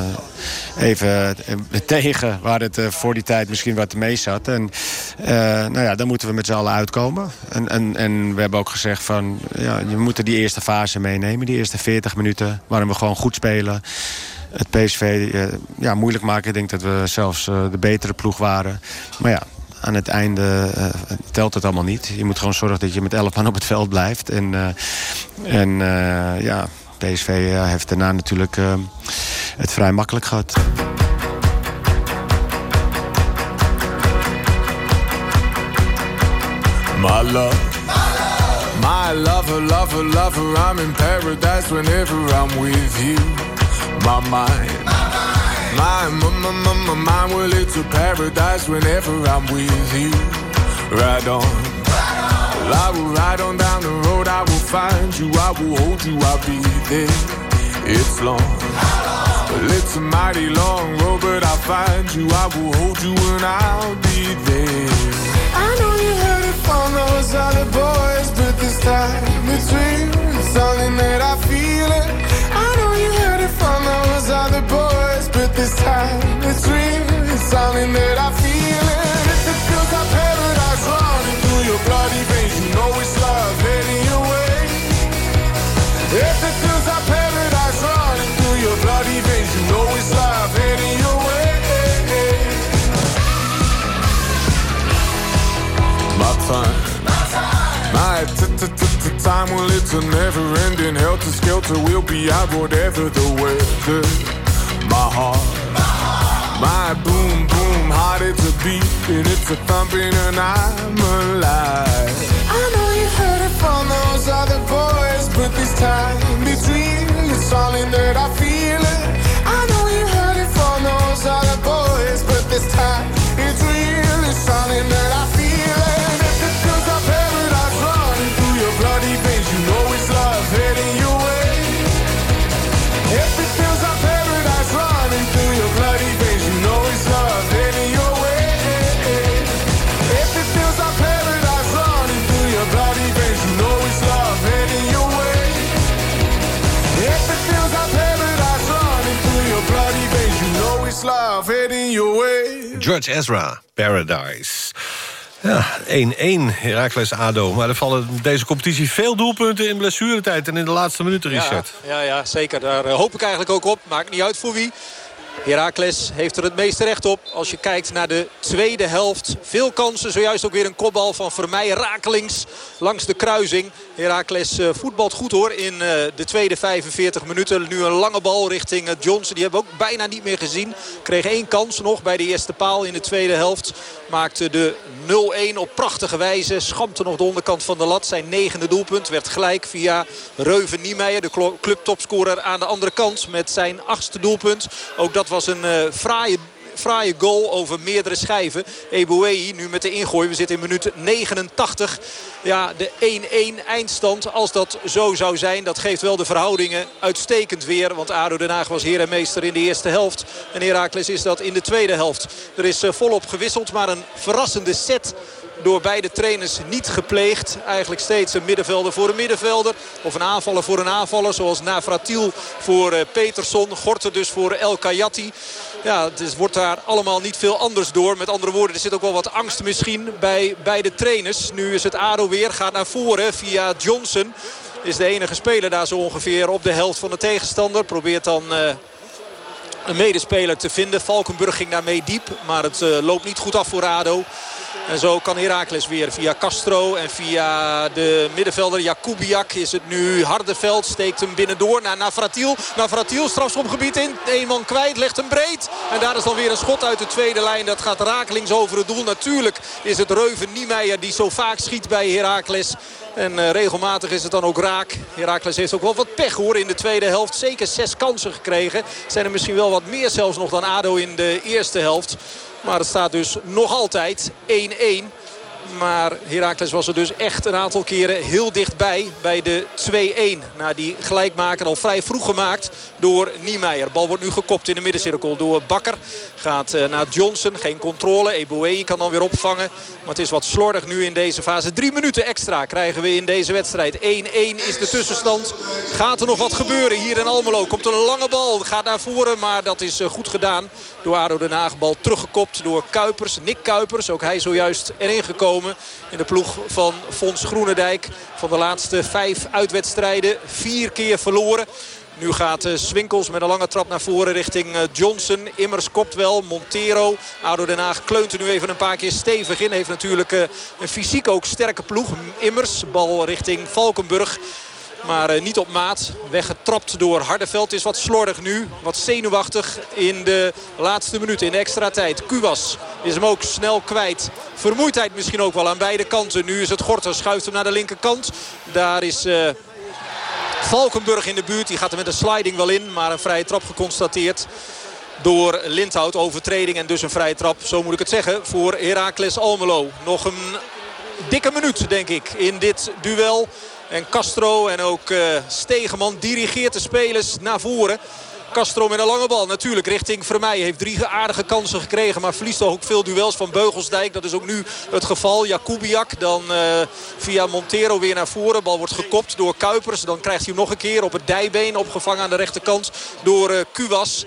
even eh, tegen waar het eh, voor die tijd misschien wat mee zat. En nou ja, dan moeten we met z'n allen uitkomen. En, en, en we hebben ook gezegd van, ja, je moet die eerste fase meenemen. Die eerste 40 minuten, waarin we gewoon goed spelen het PSV ja, moeilijk maken. Ik denk dat we zelfs de betere ploeg waren. Maar ja, aan het einde telt het allemaal niet. Je moet gewoon zorgen dat je met 11 man op het veld blijft. En, en ja, PSV eh, heeft daarna natuurlijk eh, het vrij makkelijk gehad. My love. My lover, lover, lover, I'm in paradise whenever I'm with you. My mind. My, my, my, my, my mind, well, it's a paradise whenever I'm with you. Ride on. I will ride on down the road, I will find you, I will hold you, I'll be there. It's long. Well, it's a mighty long road, but I'll find you, I will hold you, and I'll be there. I know you heard it from those other boys, but this time it's real. It's something that I feel it. I know you heard it from those other boys, but this time it's real. It's something that I feel. It bloody veins, you know it's love heading your way. If it feels like paradise running through your bloody veins, you know it's love heading your way. My time. My t-t-t-t-time, well, it's a never-ending helter-skelter. We'll be out whatever the weather. My heart. My boom, boom, it's a beat, and it's a thumping, and I'm alive. I know you heard it from those other boys, but this time it's real. It's something that I love heading your way. George Ezra, Paradise. Ja, 1-1 Heracles ADO. Maar er vallen deze competitie veel doelpunten in blessuretijd... en in de laatste minuten, Richard. Ja, ja, ja, zeker. Daar eh, hoop ik eigenlijk ook op. Maakt niet uit voor wie. Heracles heeft er het meeste recht op. Als je kijkt naar de tweede helft. Veel kansen. Zojuist ook weer een kopbal van Vermeij rakelings langs de kruising. Heracles eh, voetbalt goed hoor in eh, de tweede 45 minuten. Nu een lange bal richting eh, Johnson. Die hebben we ook bijna niet meer gezien. Kreeg één kans nog bij de eerste paal in de tweede helft. Maakte de 0-1 op prachtige wijze. Schampte nog de onderkant van de lat. Zijn negende doelpunt werd gelijk via Reuven Niemeyer. De clubtopscorer aan de andere kant met zijn achtste doelpunt. Ook dat was een eh fraaie fraaie goal over meerdere schijven. Eboué nu met de ingooi. We zitten in minuut 89. Ja, de 1-1 eindstand. Als dat zo zou zijn, dat geeft wel de verhoudingen uitstekend weer. Want ADO Den Haag was heer en meester in de eerste helft. En Heracles is dat in de tweede helft. Er is eh, volop gewisseld, maar een verrassende set door beide trainers niet gepleegd. Eigenlijk steeds een middenvelder voor een middenvelder. Of een aanvaller voor een aanvaller. Zoals Navratil voor eh, Peterson. Gorter dus voor El Kayati. Ja, het wordt daar allemaal niet veel anders door. Met andere woorden, er zit ook wel wat angst misschien bij beide trainers. Nu is het ADO weer. Gaat naar voren via Johnson. Is de enige speler daar zo ongeveer op de helft van de tegenstander. Probeert dan... eh, een medespeler te vinden. Valkenburg ging daarmee diep. Maar het eh, loopt niet goed af voor ADO. En zo kan Heracles weer via Castro en via de middenvelder Jakubiak is het nu Hardeveld. Steekt hem binnendoor naar Navratil. Navratil strafschopgebied in. Eén man kwijt, legt hem breed. En daar is dan weer een schot uit de tweede lijn. Dat gaat rakelings over het doel. Natuurlijk is het Reuven Niemeyer die zo vaak schiet bij Heracles. En uh, regelmatig is het dan ook raak. Heracles heeft ook wel wat pech hoor in de tweede helft. Zeker zes kansen gekregen. Zijn er misschien wel wat meer zelfs nog dan ADO in de eerste helft. Maar het staat dus nog altijd 1-1. Maar Heracles was er dus echt een aantal keren heel dichtbij bij de 2-1. Na die gelijkmaker al vrij vroeg gemaakt door Niemeyer. Bal wordt nu gekopt in de middencirkel door Bakker. Gaat uh, naar Johnson. Geen controle. Eboué kan dan weer opvangen. Maar het is wat slordig nu in deze fase. Drie minuten extra krijgen we in deze wedstrijd. 1-1 is de tussenstand. Gaat er nog wat gebeuren hier in Almelo. Komt een lange bal. Gaat naar voren. Maar dat is uh, goed gedaan door ADO Den Haag. Bal teruggekopt door Kuipers. Nick Kuipers. Ook hij zojuist erin gekomen. In de ploeg van Fons Groenendijk. Van de laatste vijf uitwedstrijden. Vier keer verloren. Nu gaat uh, Swinkels met een lange trap naar voren richting uh, Johnson. Immers kopt wel. Montero. ADO Den Haag kleunt er nu even een paar keer stevig in. Heeft natuurlijk uh, een fysiek ook sterke ploeg. Immers. Bal richting Valkenburg. Maar uh, niet op maat. Weggetrapt door Hardeveld. Is wat slordig nu. Wat zenuwachtig in de laatste minuten. In de extra tijd. Kuwas is hem ook snel kwijt. Vermoeidheid misschien ook wel aan beide kanten. Nu is het Gorter. Schuift hem naar de linkerkant. Daar is... Uh, Valkenburg in de buurt. Die gaat er met een sliding wel in. Maar een vrije trap geconstateerd door Lindhout. Overtreding en dus een vrije trap. Zo moet ik het zeggen voor Heracles Almelo. Nog een dikke minuut denk ik in dit duel. En Castro en ook uh, Stegeman dirigeert de spelers naar voren. Castro met een lange bal natuurlijk richting Vermeij. Heeft drie aardige kansen gekregen. Maar verliest ook veel duels van Beugelsdijk. Dat is ook nu het geval. Jakubiak dan uh, via Montero weer naar voren. Bal wordt gekopt door Kuipers. Dan krijgt hij hem nog een keer op het dijbeen. Opgevangen aan de rechterkant door uh, Kuwas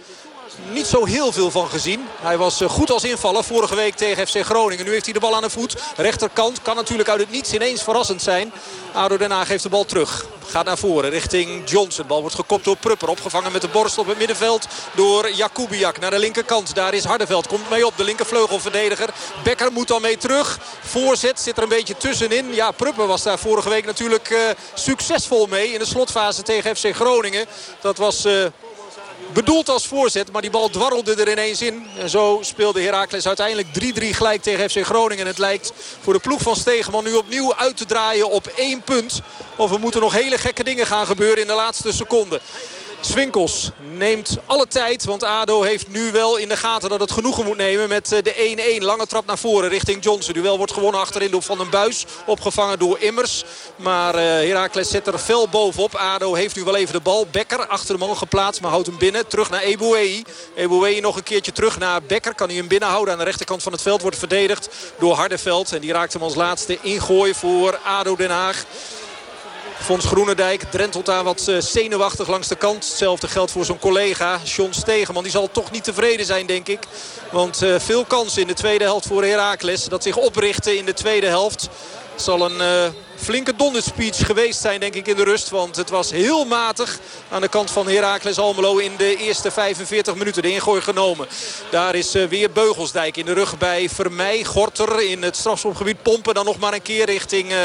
niet zo heel veel van gezien. Hij was goed als invaller vorige week tegen FC Groningen. Nu heeft hij de bal aan de voet. Rechterkant kan natuurlijk uit het niets ineens verrassend zijn. ADO Den Haag de bal terug. Gaat naar voren richting Johnson. Bal wordt gekopt door Prupper. Opgevangen met de borst op het middenveld door Jakubiak. Naar de linkerkant. Daar is Hardeveld. Komt mee op. De linkervleugelverdediger. Becker moet dan mee terug. Voorzet zit er een beetje tussenin. Ja, Prupper was daar vorige week natuurlijk uh, succesvol mee. In de slotfase tegen FC Groningen. Dat was... Uh, bedoeld als voorzet. Maar die bal dwarrelde er ineens in. En zo speelde Heracles uiteindelijk 3-3 gelijk tegen FC Groningen. En het lijkt voor de ploeg van Stegeman nu opnieuw uit te draaien op één punt. Of er moeten nog hele gekke dingen gaan gebeuren in de laatste seconde. Swinkels neemt alle tijd. Want ADO heeft nu wel in de gaten dat het genoegen moet nemen met de 1-1. Lange trap naar voren richting Johnson. Duel wordt gewonnen achterin door Van den Buis. Opgevangen door Immers. Maar uh, Heracles zet er fel bovenop. ADO heeft nu wel even de bal. Becker achter de man geplaatst. Maar houdt hem binnen. Terug naar Eboué. Eboué nog een keertje terug naar Becker. Kan hij hem binnenhouden. Aan de rechterkant van het veld wordt verdedigd door Hardeveld. En die raakt hem als laatste ingooi voor ADO Den Haag. Fons Groenendijk drentelt daar wat zenuwachtig langs de kant. Hetzelfde geldt voor zijn collega John Stegeman. Die zal toch niet tevreden zijn denk ik. Want uh, veel kansen in de tweede helft voor Heracles. Dat zich oprichten in de tweede helft. Zal een uh, flinke donderspeech geweest zijn denk ik in de rust. Want het was heel matig aan de kant van Heracles Almelo in de eerste 45 minuten. De ingooi genomen. Daar is uh, weer Beugelsdijk in de rug bij Vermeij. Gorter in het strafschopgebied pompen. Dan nog maar een keer richting uh,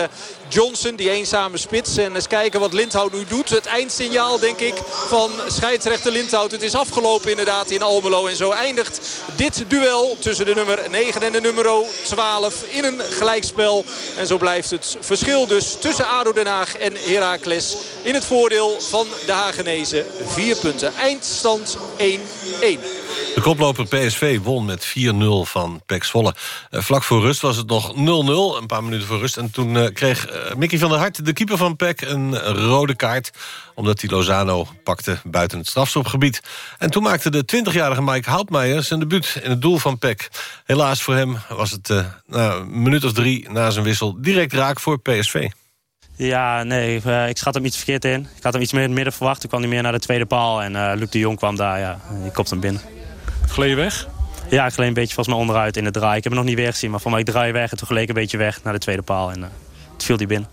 Johnson. Die eenzame spits. En eens kijken wat Lindhout nu doet. Het eindsignaal denk ik van scheidsrechter Lindhout. Het is afgelopen inderdaad in Almelo. En zo eindigt dit duel tussen de nummer 9 en de nummer 12 in een gelijkspel. En zo blijft het verschil dus tussen ADO Den Haag en Heracles in het voordeel van de Hagenezen. Vier punten. Eindstand 1-1. De koploper PSV won met 4-0 van PEC Zwolle. Uh, vlak voor rust was het nog 0-0, een paar minuten voor rust. En toen uh, kreeg uh, Mickey van der Hart, de keeper van PEC, een rode kaart... omdat hij Lozano pakte buiten het strafschopgebied. En toen maakte de 20-jarige Mike Houtmeijer zijn debuut in het doel van PEC. Helaas voor hem was het nou, een minuut of drie na zijn wissel direct raak voor PSV. Ja, nee, ik schat hem iets verkeerd in. Ik had hem iets meer in het midden verwacht. Toen kwam hij meer naar de tweede paal. En uh, Luc de Jong kwam daar, ja, die kopte hem binnen. Gleed je weg? Ja, ik gleed een beetje volgens mij onderuit in de draai. Ik heb hem nog niet weer gezien, maar voor mij draai je weg. En toen gleed ik een beetje weg naar de tweede paal. En uh, het viel die binnen.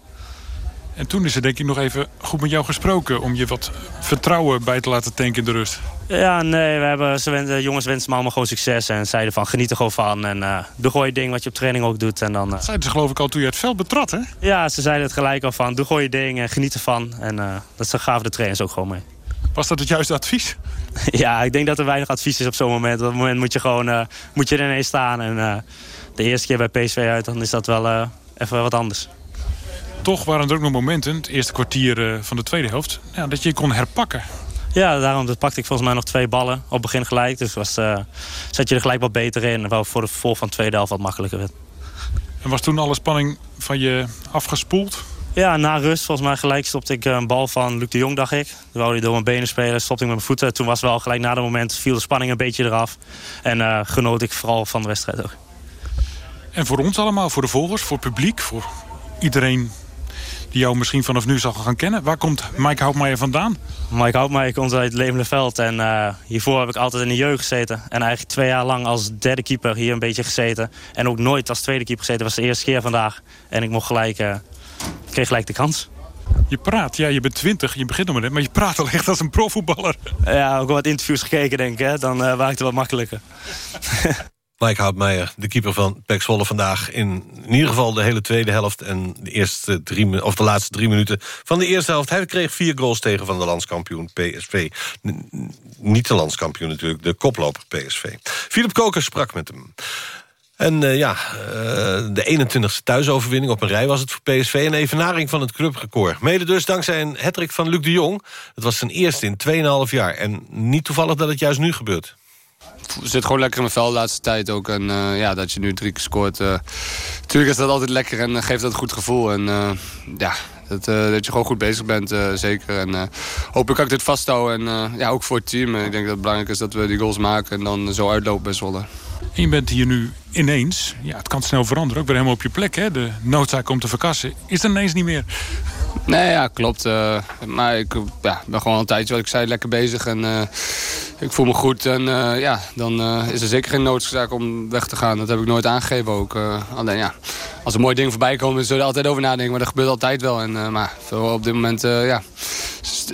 En toen is er denk ik nog even goed met jou gesproken... om je wat vertrouwen bij te laten tanken in de rust. Ja, nee, we hebben, ze, de jongens wensen me allemaal gewoon succes. En zeiden van, geniet er gewoon van. En eh doe gewoon je ding wat je op training ook doet. En dan, eh, Zeiden ze geloof ik al toen je het veld betrad, hè? ja, ze zeiden het gelijk al van, doe gewoon je ding en geniet ervan. En eh, dat gaven de trainers ook gewoon mee. Was dat het juiste advies? [LAUGHS] ja, ik denk dat er weinig advies is op zo'n moment. Op dat moment moet je gewoon eh, moet je er ineens staan. En eh, de eerste keer bij PSV uit, dan is dat wel eh, even wat anders. Toch waren er ook nog momenten, het eerste kwartier van de tweede helft... Ja, dat je kon herpakken. Ja, daarom pakte ik volgens mij nog twee ballen op het begin gelijk. Dus was, zat je er gelijk wat beter in. Waar voor de vervolg van de tweede helft wat makkelijker werd. En was toen alle spanning van je afgespoeld? Ja, na rust, volgens mij gelijk stopte ik een bal van Luc de Jong, dacht ik. Toen wou hij door mijn benen spelen, stopte ik met mijn voeten. Toen was wel gelijk na dat moment, viel de spanning een beetje eraf. En eh, genoot ik vooral van de wedstrijd ook. En voor ons allemaal, voor de volgers, voor het publiek... voor iedereen die jou misschien vanaf nu zal gaan kennen. Waar komt Mike Houtmaier vandaan? Mike Houtmaier komt uit Lemelenveld en eh, hiervoor heb ik altijd in de jeugd gezeten. En eigenlijk twee jaar lang als derde keeper hier een beetje gezeten. En ook nooit als tweede keeper gezeten, dat was de eerste keer vandaag. En ik mocht gelijk, eh, kreeg gelijk de kans. Je praat, ja, je bent 20, je begint nog maar net, maar je praat al echt als een profvoetballer. Ja, ook wel wat interviews gekeken denk ik, hè? dan eh waakt het wat makkelijker. [LAUGHS] Mike Houtmeijer, de keeper van PEC Zwolle vandaag... in, in ieder geval de hele tweede helft en de, eerste drie, of de laatste drie minuten van de eerste helft. Hij kreeg vier goals tegen van de landskampioen PSV. N- niet de landskampioen natuurlijk, de koploper PSV. Philip Koker sprak met hem. En eh, ja, eh, de 21ste thuisoverwinning op een rij was het voor PSV... een evenaring van het clubrecord. Mede dus dankzij een hattrick van Luc de Jong. Het was zijn eerste in 2,5 jaar. En niet toevallig dat het juist nu gebeurt. zit gewoon lekker in mijn vel de laatste tijd ook. En eh, ja, dat je nu drie keer scoort. eh natuurlijk is dat altijd lekker en geeft dat een goed gevoel. En ja, dat, eh, dat je gewoon goed bezig bent, eh, zeker. En eh, hopelijk kan ik dit vasthouden. En ja, ook voor het team. Ik denk dat het belangrijk is dat we die goals maken en dan zo uitlopen bij Zwolle. En je bent hier nu ineens, ja, het kan snel veranderen, ook weer helemaal op je plek. Hè? De noodzaak om te verkassen is er ineens niet meer. Nee, ja, klopt. eh, maar ik ja, ben gewoon een tijdje, wat ik zei, lekker bezig. En eh, ik voel me goed. En eh, ja, dan is er zeker geen noodzaak om weg te gaan. Dat heb ik nooit aangegeven ook. Alleen ja, als er mooie dingen voorbij komen, zullen we altijd over nadenken. Maar dat gebeurt altijd wel. En, maar op dit moment, ja,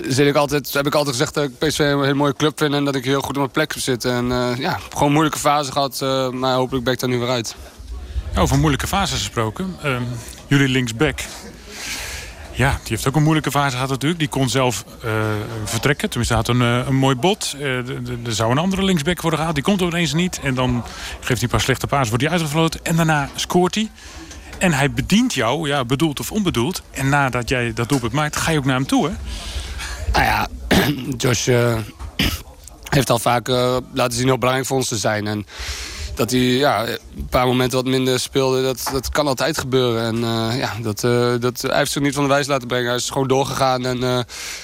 zit ik altijd, heb ik altijd gezegd dat ik PSV een hele mooie club vind. En dat ik heel goed op mijn plek zitten. En ja, gewoon een moeilijke fase gehad. eh, maar hopelijk ben ik daar nu weer uit. Over moeilijke fases gesproken. Ehm, jullie linksback. Ja, die heeft ook een moeilijke fase gehad natuurlijk. Die kon zelf eh, vertrekken. Tenminste, had een, eh, een mooi bot. Eh, er zou een andere linksback worden gehaald. Die komt er ineens niet. En dan geeft hij een paar slechte paas, wordt hij uitgefloten. En daarna scoort hij. En hij bedient jou, ja, bedoeld of onbedoeld. En nadat jij dat doelpunt maakt, ga je ook naar hem toe, hè? Nou ja, [CLEARS THROAT] Josh eh, [CLEARS THROAT] heeft al vaak laten zien hoe belangrijk voor ons te zijn. En dat hij ja, een paar momenten wat minder speelde, dat, dat kan altijd gebeuren. En eh, ja, dat, eh, dat, hij heeft zich niet van de wijs laten brengen. Hij is gewoon doorgegaan. En eh,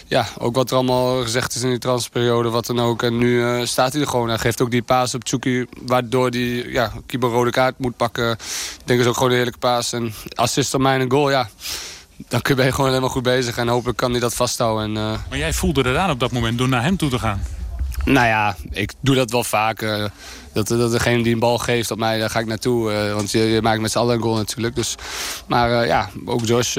ja, ook wat er allemaal gezegd is in die transferperiode, wat dan ook. En nu staat hij er gewoon. Hij geeft ook die paas op Tsuki, waardoor hij ja, keeper rode kaart moet pakken. Ik denk dat is ook gewoon een heerlijke paas. En assist op mij en een goal, ja. Dan ben je gewoon helemaal goed bezig. En hopelijk kan hij dat vasthouden. En, Maar jij voelde er aan op dat moment door naar hem toe te gaan. Nou ja, ik doe dat wel vaak. eh, dat, dat degene die een bal geeft op mij, daar ga ik naartoe. eh, want je, maakt met z'n allen een goal natuurlijk. Dus, maar eh, ja, ook Josh,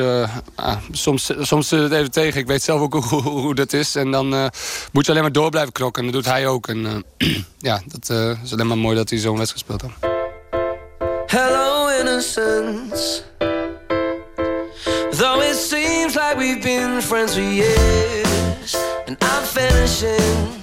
ah, soms, soms zit het even tegen. Ik weet zelf ook [LAUGHS] hoe, dat is. En dan moet je alleen maar door blijven knokken. En dat doet hij ook. En [CLEARS THROAT] ja, dat is alleen maar mooi dat hij zo'n wedstrijd speelt. Dan. Hello, innocence. Though it seems like we've been friends for years, and I'm finishing.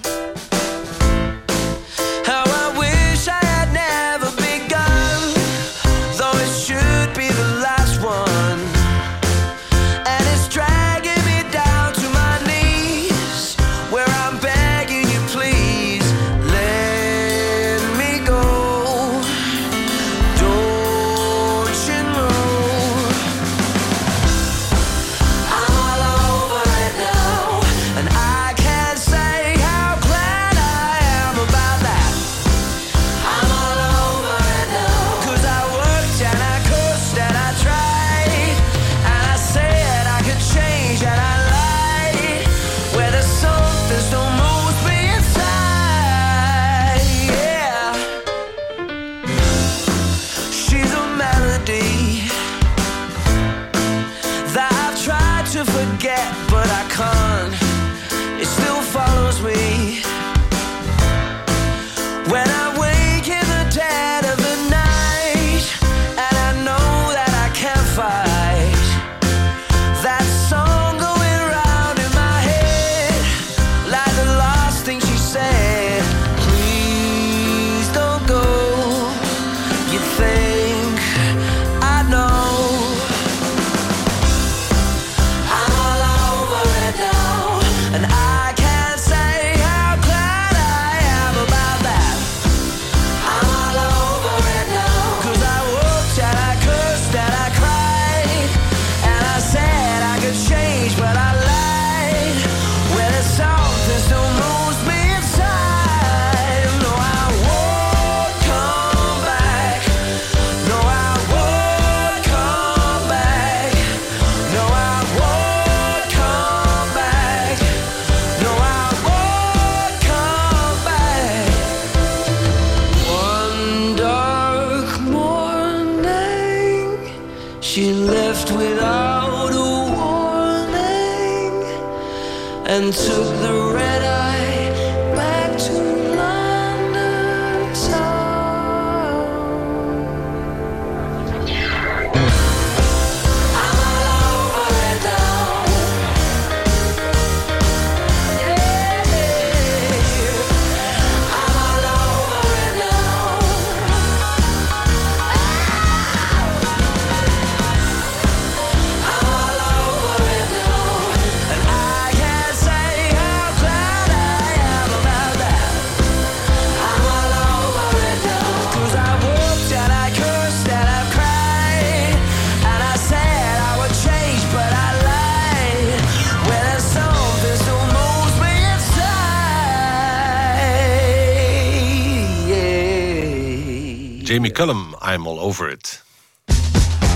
Jamie Cullum, I'm all over it.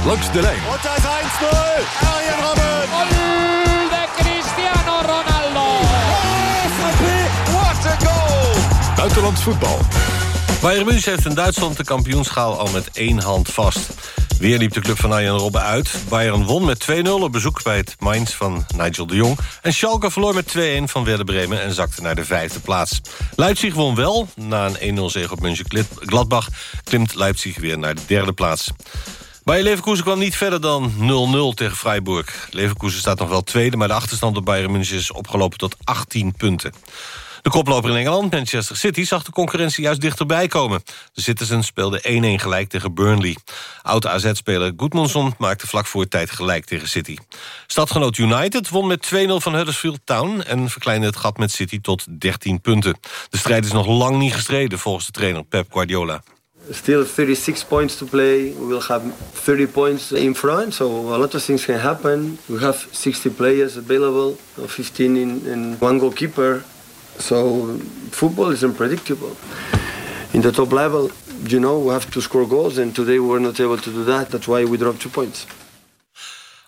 Langs de lijn. Und da ist 1-0. Arjen Robben. De Cristiano Ronaldo. What a goal. Buitenlands voetbal. Bayern München heeft in Duitsland de kampioenschaal al met één hand vast. Weer liep de club van Arjen Robben uit. Bayern won met 2-0 op bezoek bij het Mainz van Nigel de Jong. En Schalke verloor met 2-1 van Werder Bremen en zakte naar de vijfde plaats. Leipzig won wel. Na een 1-0 zege op München Gladbach klimt Leipzig weer naar de derde plaats. Bayer Leverkusen kwam niet verder dan 0-0 tegen Freiburg. Leverkusen staat nog wel tweede, maar de achterstand op Bayern München is opgelopen tot 18 punten. De koploper in Engeland, Manchester City, zag de concurrentie juist dichterbij komen. De Citizens speelden 1-1 gelijk tegen Burnley. Oud-AZ-speler Goodmanson maakte vlak voor tijd gelijk tegen City. Stadgenoot United won met 2-0 van Huddersfield Town... en verkleinde het gat met City tot 13 punten. De strijd is nog lang niet gestreden volgens de trainer Pep Guardiola. Still 36 points to play. We will have 30 points in front, so a lot of things can happen. We have 60 players available, 15 in, in one goalkeeper. So football is unpredictable. In the top level, you know, we have to score goals, and today we were not able to do that. That's why we dropped two points.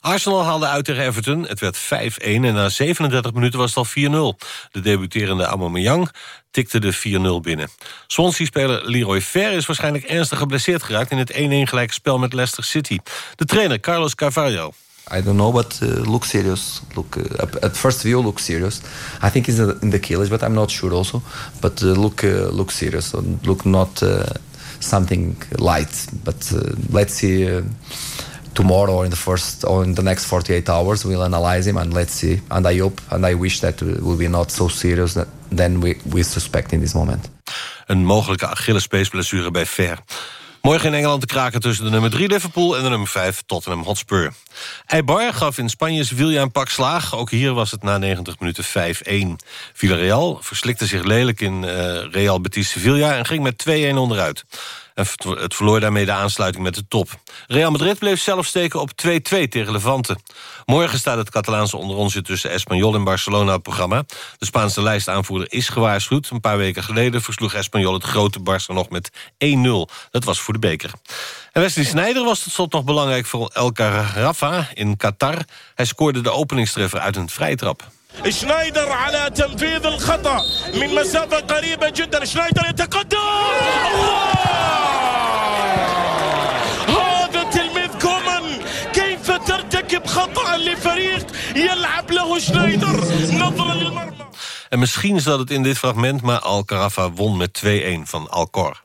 Arsenal haalde uit tegen Everton. Het werd 5-1 en na 37 minuten was het al 4-0. De debuterende Aubameyang tikte de 4-0 binnen. Swansea-speler Leroy Fer is waarschijnlijk ernstig geblesseerd geraakt... in het 1-1 gelijke spel met Leicester City. De trainer Carlos Carvalho. I don't know, but uh, look serious. Look uh, at- first view, look serious. I think it's in the Achilles, but I'm not sure also. But uh, look, uh, look serious. Look not uh, something light. But uh, let's see tomorrow or in the first or in the next 48 hours. We'll analyze him and let's see. And I hope and I wish that will be not so serious than we we suspect in this moment. Een mogelijke Achillespeesblessure bij Ver. Morgen in Engeland de kraken tussen de nummer 3 Liverpool... en de nummer 5 Tottenham Hotspur. Eibar gaf in Spanje Sevilla een pak slaag. Ook hier was het na 90 minuten 5-1. Villarreal verslikte zich lelijk in eh, Real Betis Sevilla... en ging met 2-1 onderuit. Het verloor daarmee de aansluiting met de top. Real Madrid bleef zelf steken op 2-2 tegen Levante. Morgen staat het Catalaanse onderonsje tussen Espanyol en Barcelona op het programma. De Spaanse lijstaanvoerder is gewaarschuwd. Een paar weken geleden versloeg Espanyol het grote Barça nog met 1-0. Dat was voor de beker. En Wesley Sneijder was tot slot nog belangrijk voor El Carafa in Qatar. Hij scoorde de openingstreffer uit een vrijtrap. شنايدر على تنفيذ الخطأ من مسافة قريبة جدا. شنايدر يتقدم! هذا تلميذ كومان. كيف ترتكب خطأ لفريق يلعب له شنايدر؟ نظرا للمرمى. En misschien zat het in dit fragment, maar Al Carafa won met 2-1 van Alcor.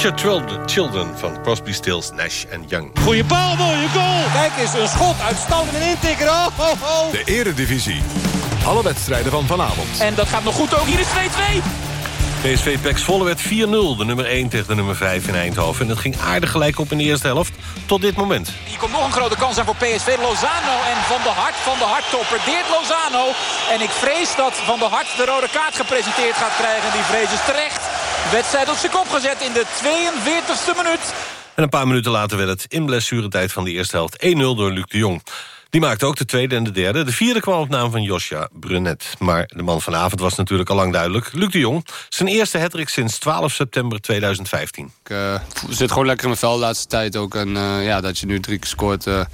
Teacher Children- Children van Crosby, Stills, Nash en Young. Goeie paal, mooie goal. Kijk eens, een schot uitstekend en intikker. Oh, oh, oh. De Eredivisie. Alle wedstrijden van vanavond. En dat gaat nog goed ook. Hier is 2-2. PSV Pek Zwolle werd 4-0, de nummer 1 tegen de nummer 5 in Eindhoven. En het ging aardig gelijk op in de eerste helft, tot dit moment. Hier komt nog een grote kans aan voor PSV. Lozano en Van der Hart. Van der Hart topperdeert Lozano. En ik vrees dat Van der Hart de rode kaart gepresenteerd gaat krijgen. En die vrees is terecht. Wedstrijd op zijn kop gezet in de 42e minuut. En een paar minuten later werd het in blessuretijd van de eerste helft 1-0 door Luc de Jong. Die maakte ook de tweede en de derde. De vierde kwam op naam van Josja Brunet. Maar de man vanavond was natuurlijk al lang duidelijk. Luc de Jong, zijn eerste hattrick sinds 12 september 2015. Ik eh, zit gewoon lekker in mijn vel de laatste tijd ook. En eh, ja, dat je nu drie keer scoort. eh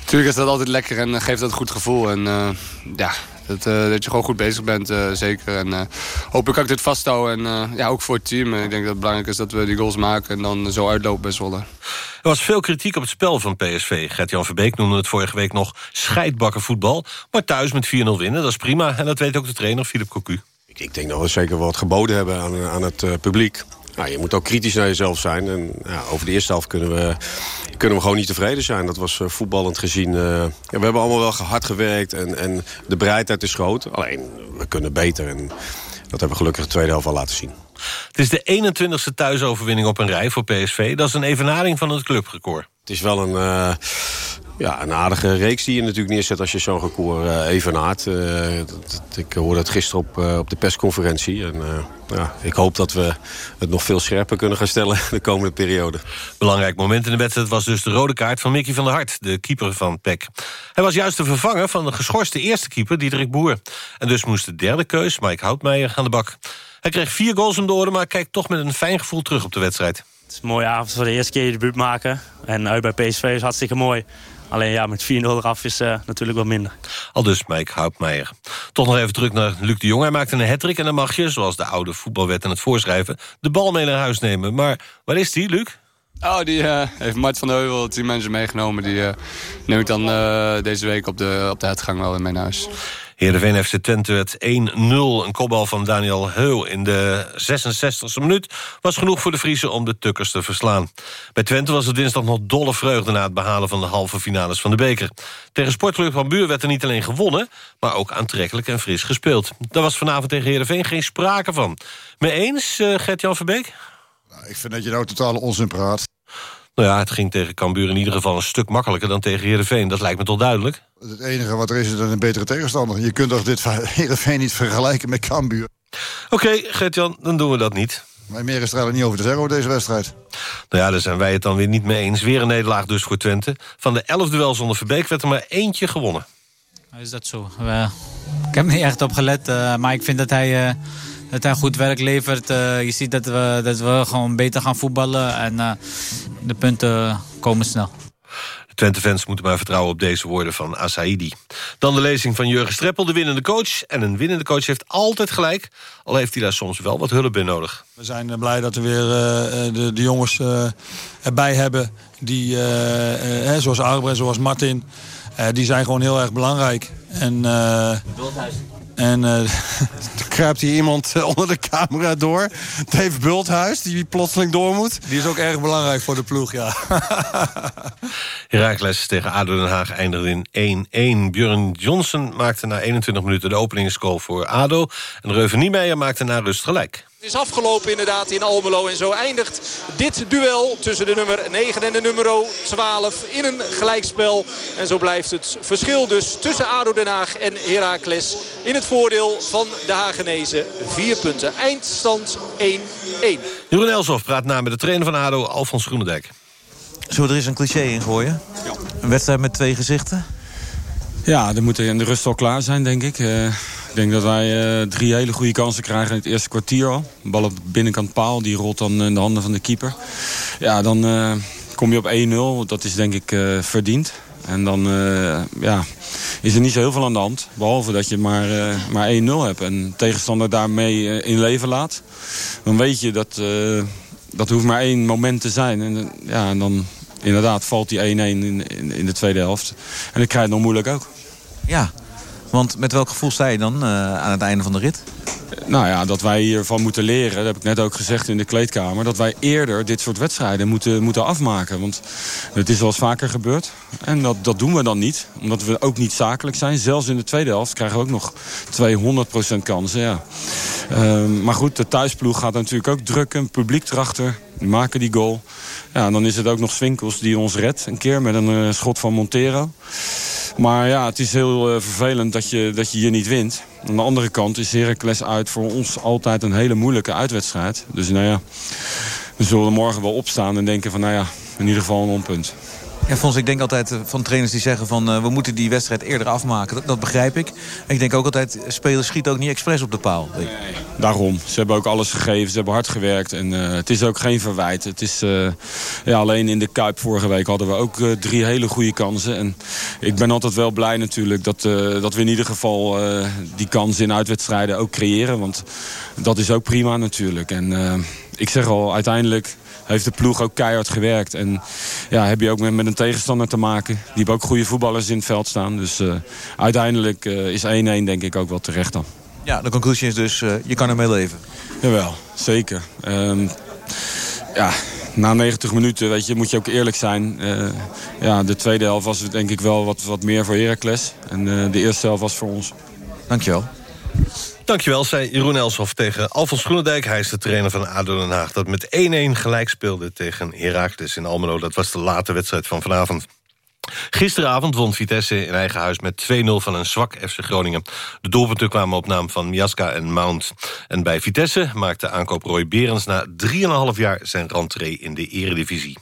natuurlijk is dat altijd lekker en geeft dat een goed gevoel. En eh, ja, dat, eh, dat je gewoon goed bezig bent, eh, zeker. En eh, hopelijk kan ik dit vasthouden. En eh, ja, ook voor het team. En ik denk dat het belangrijk is dat we die goals maken. En dan zo uitlopen bij Zwolle. Er was veel kritiek op het spel van PSV. Gert-Jan Verbeek noemde het vorige week nog scheidbakken voetbal. Maar thuis met 4-0 winnen, dat is prima. En dat weet ook de trainer, Philip Cocu. Ik, ik denk dat we zeker wat geboden hebben aan, aan het publiek. Nou, je moet ook kritisch naar jezelf zijn. En ja, over de eerste helft kunnen we, kunnen we gewoon niet tevreden zijn. Dat was eh, voetballend gezien. eh, ja, we hebben allemaal wel hard gewerkt en, en de bereidheid is groot. Alleen, we kunnen beter. En dat hebben we gelukkig de tweede helft al laten zien. Het is de 21ste thuisoverwinning op een rij voor PSV. Dat is een evenaring van het clubrecord. Het is wel een, eh, ja, een aardige reeks die je natuurlijk neerzet als je zo'n record eh evenaart. Eh, dat- dat- ik hoorde het gisteren op, eh, op de persconferentie. En, eh, ja, ik hoop dat we het nog veel scherper kunnen gaan stellen [LAUGHS] de komende periode. Belangrijk moment in de wedstrijd was dus de rode kaart van Mickey van der Hart, de keeper van PEC. Hij was juist de vervanger van de geschorste eerste keeper, Diederik Boer. En dus moest de derde keus, Mike Houtmeijer, aan de bak. Hij kreeg vier goals om de oren, maar kijkt toch met een fijn gevoel terug op de wedstrijd. Het is een mooie avond voor de eerste keer je debuut maken. En uit bij PSV is hartstikke mooi. Alleen ja, met 4-0 eraf is eh, natuurlijk wat minder. Al dus Mike Houtmeijer. Toch nog even terug naar Luc de Jong. Hij maakte een hattrick en dan mag je, zoals de oude voetbalwet en het voorschrijven... de bal mee naar huis nemen. Maar waar is die, Luc? Oh, die eh, heeft Mart van de Heuvel, het teammanager, meegenomen. Die eh, neem ik dan eh, deze week op de, op de uitgang wel in mijn huis. Heerenveen FC Twente werd 1-0. Een kopbal van Daniel Heu in de 66e minuut... was genoeg voor de Friese om de Tukkers te verslaan. Bij Twente was het dinsdag nog dolle vreugde... na het behalen van de halve finales van de beker. Tegen Sportclub van Buur werd er niet alleen gewonnen... maar ook aantrekkelijk en fris gespeeld. Daar was vanavond tegen Heerenveen geen sprake van. Mee eens, eh, Gert-Jan Verbeek? Ik vind dat je nou totale onzin praat. Nou ja, het ging tegen Cambuur in ieder geval een stuk makkelijker... dan tegen Heerenveen, dat lijkt me toch duidelijk? Het enige wat er is, is een betere tegenstander. Je kunt toch dit [LAUGHS] Heerenveen niet vergelijken met Cambuur. Oké, Gert-Jan, dan doen we dat niet. Maar meer is er eigenlijk niet over te zeggen over deze wedstrijd. Nou ja, daar zijn wij het dan weer niet mee eens. Weer een nederlaag dus voor Twente. Van de elf duels onder Verbeek werd er maar eentje gewonnen. Is dat zo? Ik heb er niet echt op gelet, eh, maar ik vind dat hij, eh, dat hij goed werk levert. Eh, je ziet dat we, dat we gewoon beter gaan voetballen en eh, de punten komen snel. Twente-fans moeten maar vertrouwen op deze woorden van Asaidi. Dan de lezing van Jurgen Streppel, de winnende coach. En een winnende coach heeft altijd gelijk, al heeft hij daar soms wel wat hulp bij nodig. We zijn eh, blij dat we weer de, de jongens eh, erbij hebben. Die, eh, eh, zoals Arbre, zoals Martin. eh, die zijn gewoon heel erg belangrijk. En, eh, en [LAUGHS] er kruipt hier iemand eh, onder de camera door. Dave Bulthuis, die plotseling door moet. Die is ook erg belangrijk voor de ploeg, ja. [LAUGHS] Heracles tegen ADO Den Haag eindigde in 1-1. Björn Johnson maakte na 21 minuten de openingsgoal voor ADO. En Reuven Niemeyer maakte na rust gelijk. Het is afgelopen inderdaad in Almelo. En zo eindigt dit duel tussen de nummer 9 en de nummer 12 in een gelijkspel. En zo blijft het verschil dus tussen ADO Den Haag en Heracles in het voordeel van de Hagenezen. Vier punten. Eindstand 1-1. Jeroen Elshoff praat na met de trainer van ADO, Alfons Groenendijk. Zullen we er eens een cliché in gooien? Een wedstrijd met twee gezichten? Ja, dan moet de rust al klaar zijn, denk ik. Eh, ik denk dat wij eh, drie hele goede kansen krijgen in het eerste kwartier al. Een bal op de binnenkant paal, die rolt dan in de handen van de keeper. Ja, dan eh, kom je op 1-0. Dat is denk ik verdiend. En dan ja, is er niet zo heel veel aan de hand. Behalve dat je maar, maar 1-0 hebt. En de tegenstander daarmee in leven laat. Dan weet je dat, dat hoeft maar één moment te zijn. En, ja, en dan inderdaad valt die 1-1 in, in, de tweede helft. En dan krijg het nog moeilijk ook. Ja, want met welk gevoel sta je dan eh, aan het einde van de rit? Nou ja, dat wij hiervan moeten leren, dat heb ik net ook gezegd in de kleedkamer... dat wij eerder dit soort wedstrijden moeten, moeten afmaken. Want het is wel eens vaker gebeurd. En dat, dat doen we dan niet, omdat we ook niet zakelijk zijn. Zelfs in de tweede helft krijgen we ook nog 200% kansen. Ja. Ehm, maar goed, de thuisploeg gaat natuurlijk ook drukken. Publiek erachter, maken die goal. Ja, dan is het ook nog Swinkels die ons redt. Een keer met een eh, schot van Montero. Maar ja, het is heel eh, vervelend dat je, dat je hier niet wint. Aan de andere kant is Heracles uit voor ons altijd een hele moeilijke uitwedstrijd. Dus nou ja, we zullen morgen wel opstaan en denken van nou ja, in ieder geval een onpunt. Ja, ik denk altijd eh, van trainers die zeggen van eh, we moeten die wedstrijd eerder afmaken. Dat, begrijp ik. Ik denk ook altijd, spelers schieten ook niet expres op de paal. Daarom. Ze hebben ook alles gegeven. Ze hebben hard gewerkt. En eh, het is ook geen verwijt. Het is, ja, alleen in de Kuip vorige week hadden we ook drie hele goede kansen. En ik ben altijd wel blij natuurlijk dat, dat we in ieder geval die kansen in uitwedstrijden ook creëren. Want dat is ook prima natuurlijk. En ik zeg al, uiteindelijk heeft de ploeg ook keihard gewerkt. En ja, heb je ook met, met een tegenstander te maken. Die hebben ook goede voetballers in het veld staan. Dus eh, uiteindelijk eh, is 1-1 denk ik ook wel terecht dan. Ja, de conclusie is dus, eh, je kan ermee leven. Jawel, zeker. Ehm, ja, na 90 minuten weet je, moet je ook eerlijk zijn. Ja, de tweede helft was denk ik wel wat, wat meer voor Heracles. En de eerste helft was voor ons. Dankjewel. Dankjewel, zei Jeroen Elshoff tegen Alfons Groenendijk. Hij is de trainer van ADO Den Haag... dat met 1-1 gelijk speelde tegen Heracles in Almelo. Dat was de late wedstrijd van vanavond. Gisteravond won Vitesse in eigen huis met 2-0 van een zwak FC Groningen. De doelpunten kwamen op naam van Miaska en Mount. En bij Vitesse maakte aankoop Roy Berens na 3,5 jaar zijn rentree in de eredivisie.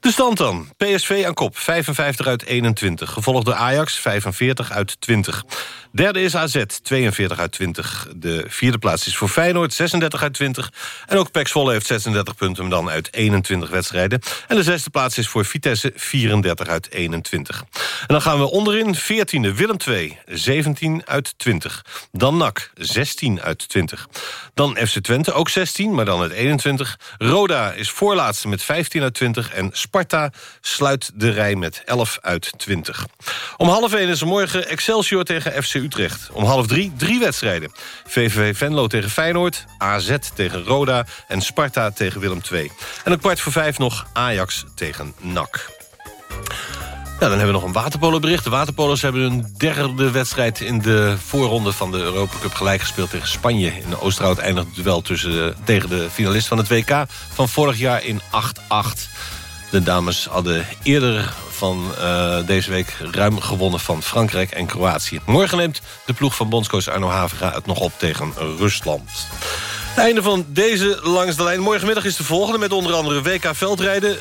De stand dan. PSV aan kop, 55 uit 21. Gevolgd door Ajax, 45 uit 20. Derde is AZ, 42 uit 20. De vierde plaats is voor Feyenoord, 36 uit 20. En ook PEC Zwolle heeft 36 punten, dan uit 21 wedstrijden. En de zesde plaats is voor Vitesse, 34 uit 21. En dan gaan we onderin, 14e Willem 2, 17 uit 20. Dan NAC, 16 uit 20. Dan FC Twente, ook 16, maar dan uit 21. Roda is voorlaatste met 15 uit 20. En Sparta sluit de rij met 11 uit 20. Om half 1 is morgen Excelsior tegen FC Utrecht. Om half 3 drie wedstrijden. VVV Venlo tegen Feyenoord, AZ tegen Roda... en Sparta tegen Willem II. En een kwart voor vijf nog Ajax tegen NAC. Ja, dan hebben we nog een waterpolobericht. De waterpolo's hebben hun derde wedstrijd in de voorronde van de Europa Cup gelijk gespeeld tegen Spanje. In Oosterhout eindigt het duel tussen, tegen de finalist van het WK van vorig jaar in 8-8. De dames hadden eerder van uh, deze week ruim gewonnen van Frankrijk en Kroatië. Morgen neemt de ploeg van bondscoach Arno Havera het nog op tegen Rusland. Einde van deze langs de lijn. Morgenmiddag is de volgende met onder andere WK veldrijden. Uh,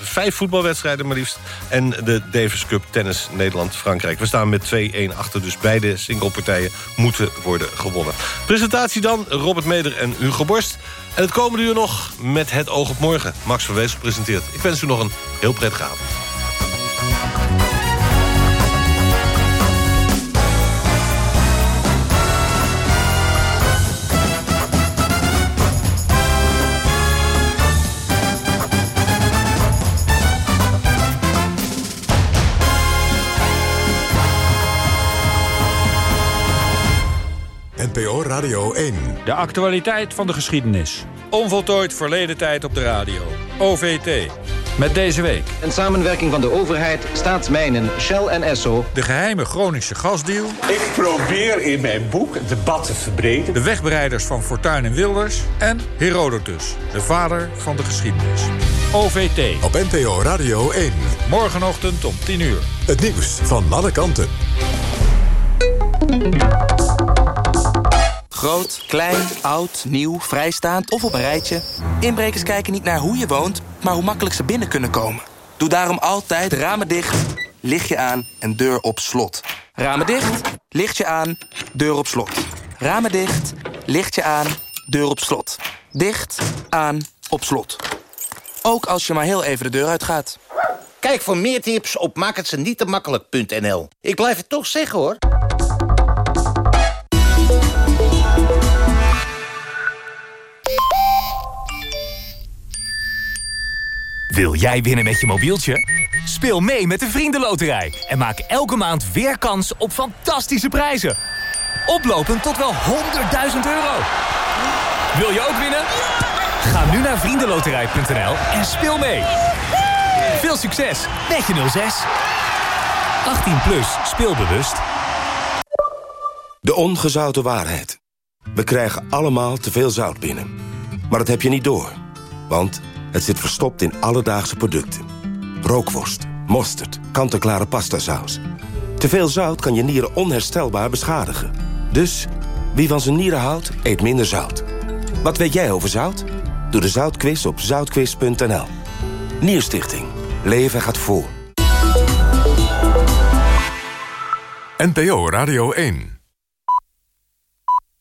vijf voetbalwedstrijden maar liefst. En de Davis Cup tennis Nederland-Frankrijk. We staan met 2-1 achter, dus beide singlepartijen moeten worden gewonnen. Presentatie dan, Robert Meder en Hugo Borst. En het komende uur nog met het oog op morgen. Max Verwees presenteert. Ik wens u nog een heel prettige avond. Radio 1. De actualiteit van de geschiedenis. Onvoltooid verleden tijd op de radio. OVT. Met deze week. Een samenwerking van de overheid, staatsmijnen, Shell en Esso. De geheime Groningse gasdeal. Ik probeer in mijn boek het debat te verbreden. De wegbereiders van Fortuin en Wilders. En Herodotus, de vader van de geschiedenis. OVT. Op NPO Radio 1. Morgenochtend om 10 uur. Het nieuws van alle kanten. Groot, klein, oud, nieuw, vrijstaand of op een rijtje. Inbrekers kijken niet naar hoe je woont, maar hoe makkelijk ze binnen kunnen komen. Doe daarom altijd ramen dicht, lichtje aan en deur op slot. Ramen dicht, lichtje aan, deur op slot. Ramen dicht, lichtje aan, deur op slot. Dicht, aan, op slot. Ook als je maar heel even de deur uitgaat. Kijk voor meer tips op maakhetzenietemakkelijk.nl. Ik blijf het toch zeggen, hoor. Wil jij winnen met je mobieltje? Speel mee met de Vriendenloterij en maak elke maand weer kans op fantastische prijzen. Oplopend tot wel 100.000 euro. Wil je ook winnen? Ga nu naar vriendenloterij.nl en speel mee. Veel succes met je 06. 18 plus, speelbewust. De ongezouten waarheid. We krijgen allemaal te veel zout binnen. Maar dat heb je niet door. Want het zit verstopt in alledaagse producten. Rookworst, mosterd, kant-en-klare pastasaus. Te veel zout kan je nieren onherstelbaar beschadigen. Dus, wie van zijn nieren houdt, eet minder zout. Wat weet jij over zout? Doe de zoutquiz op zoutquiz.nl. Nierstichting. Leven gaat voor. NPO Radio 1.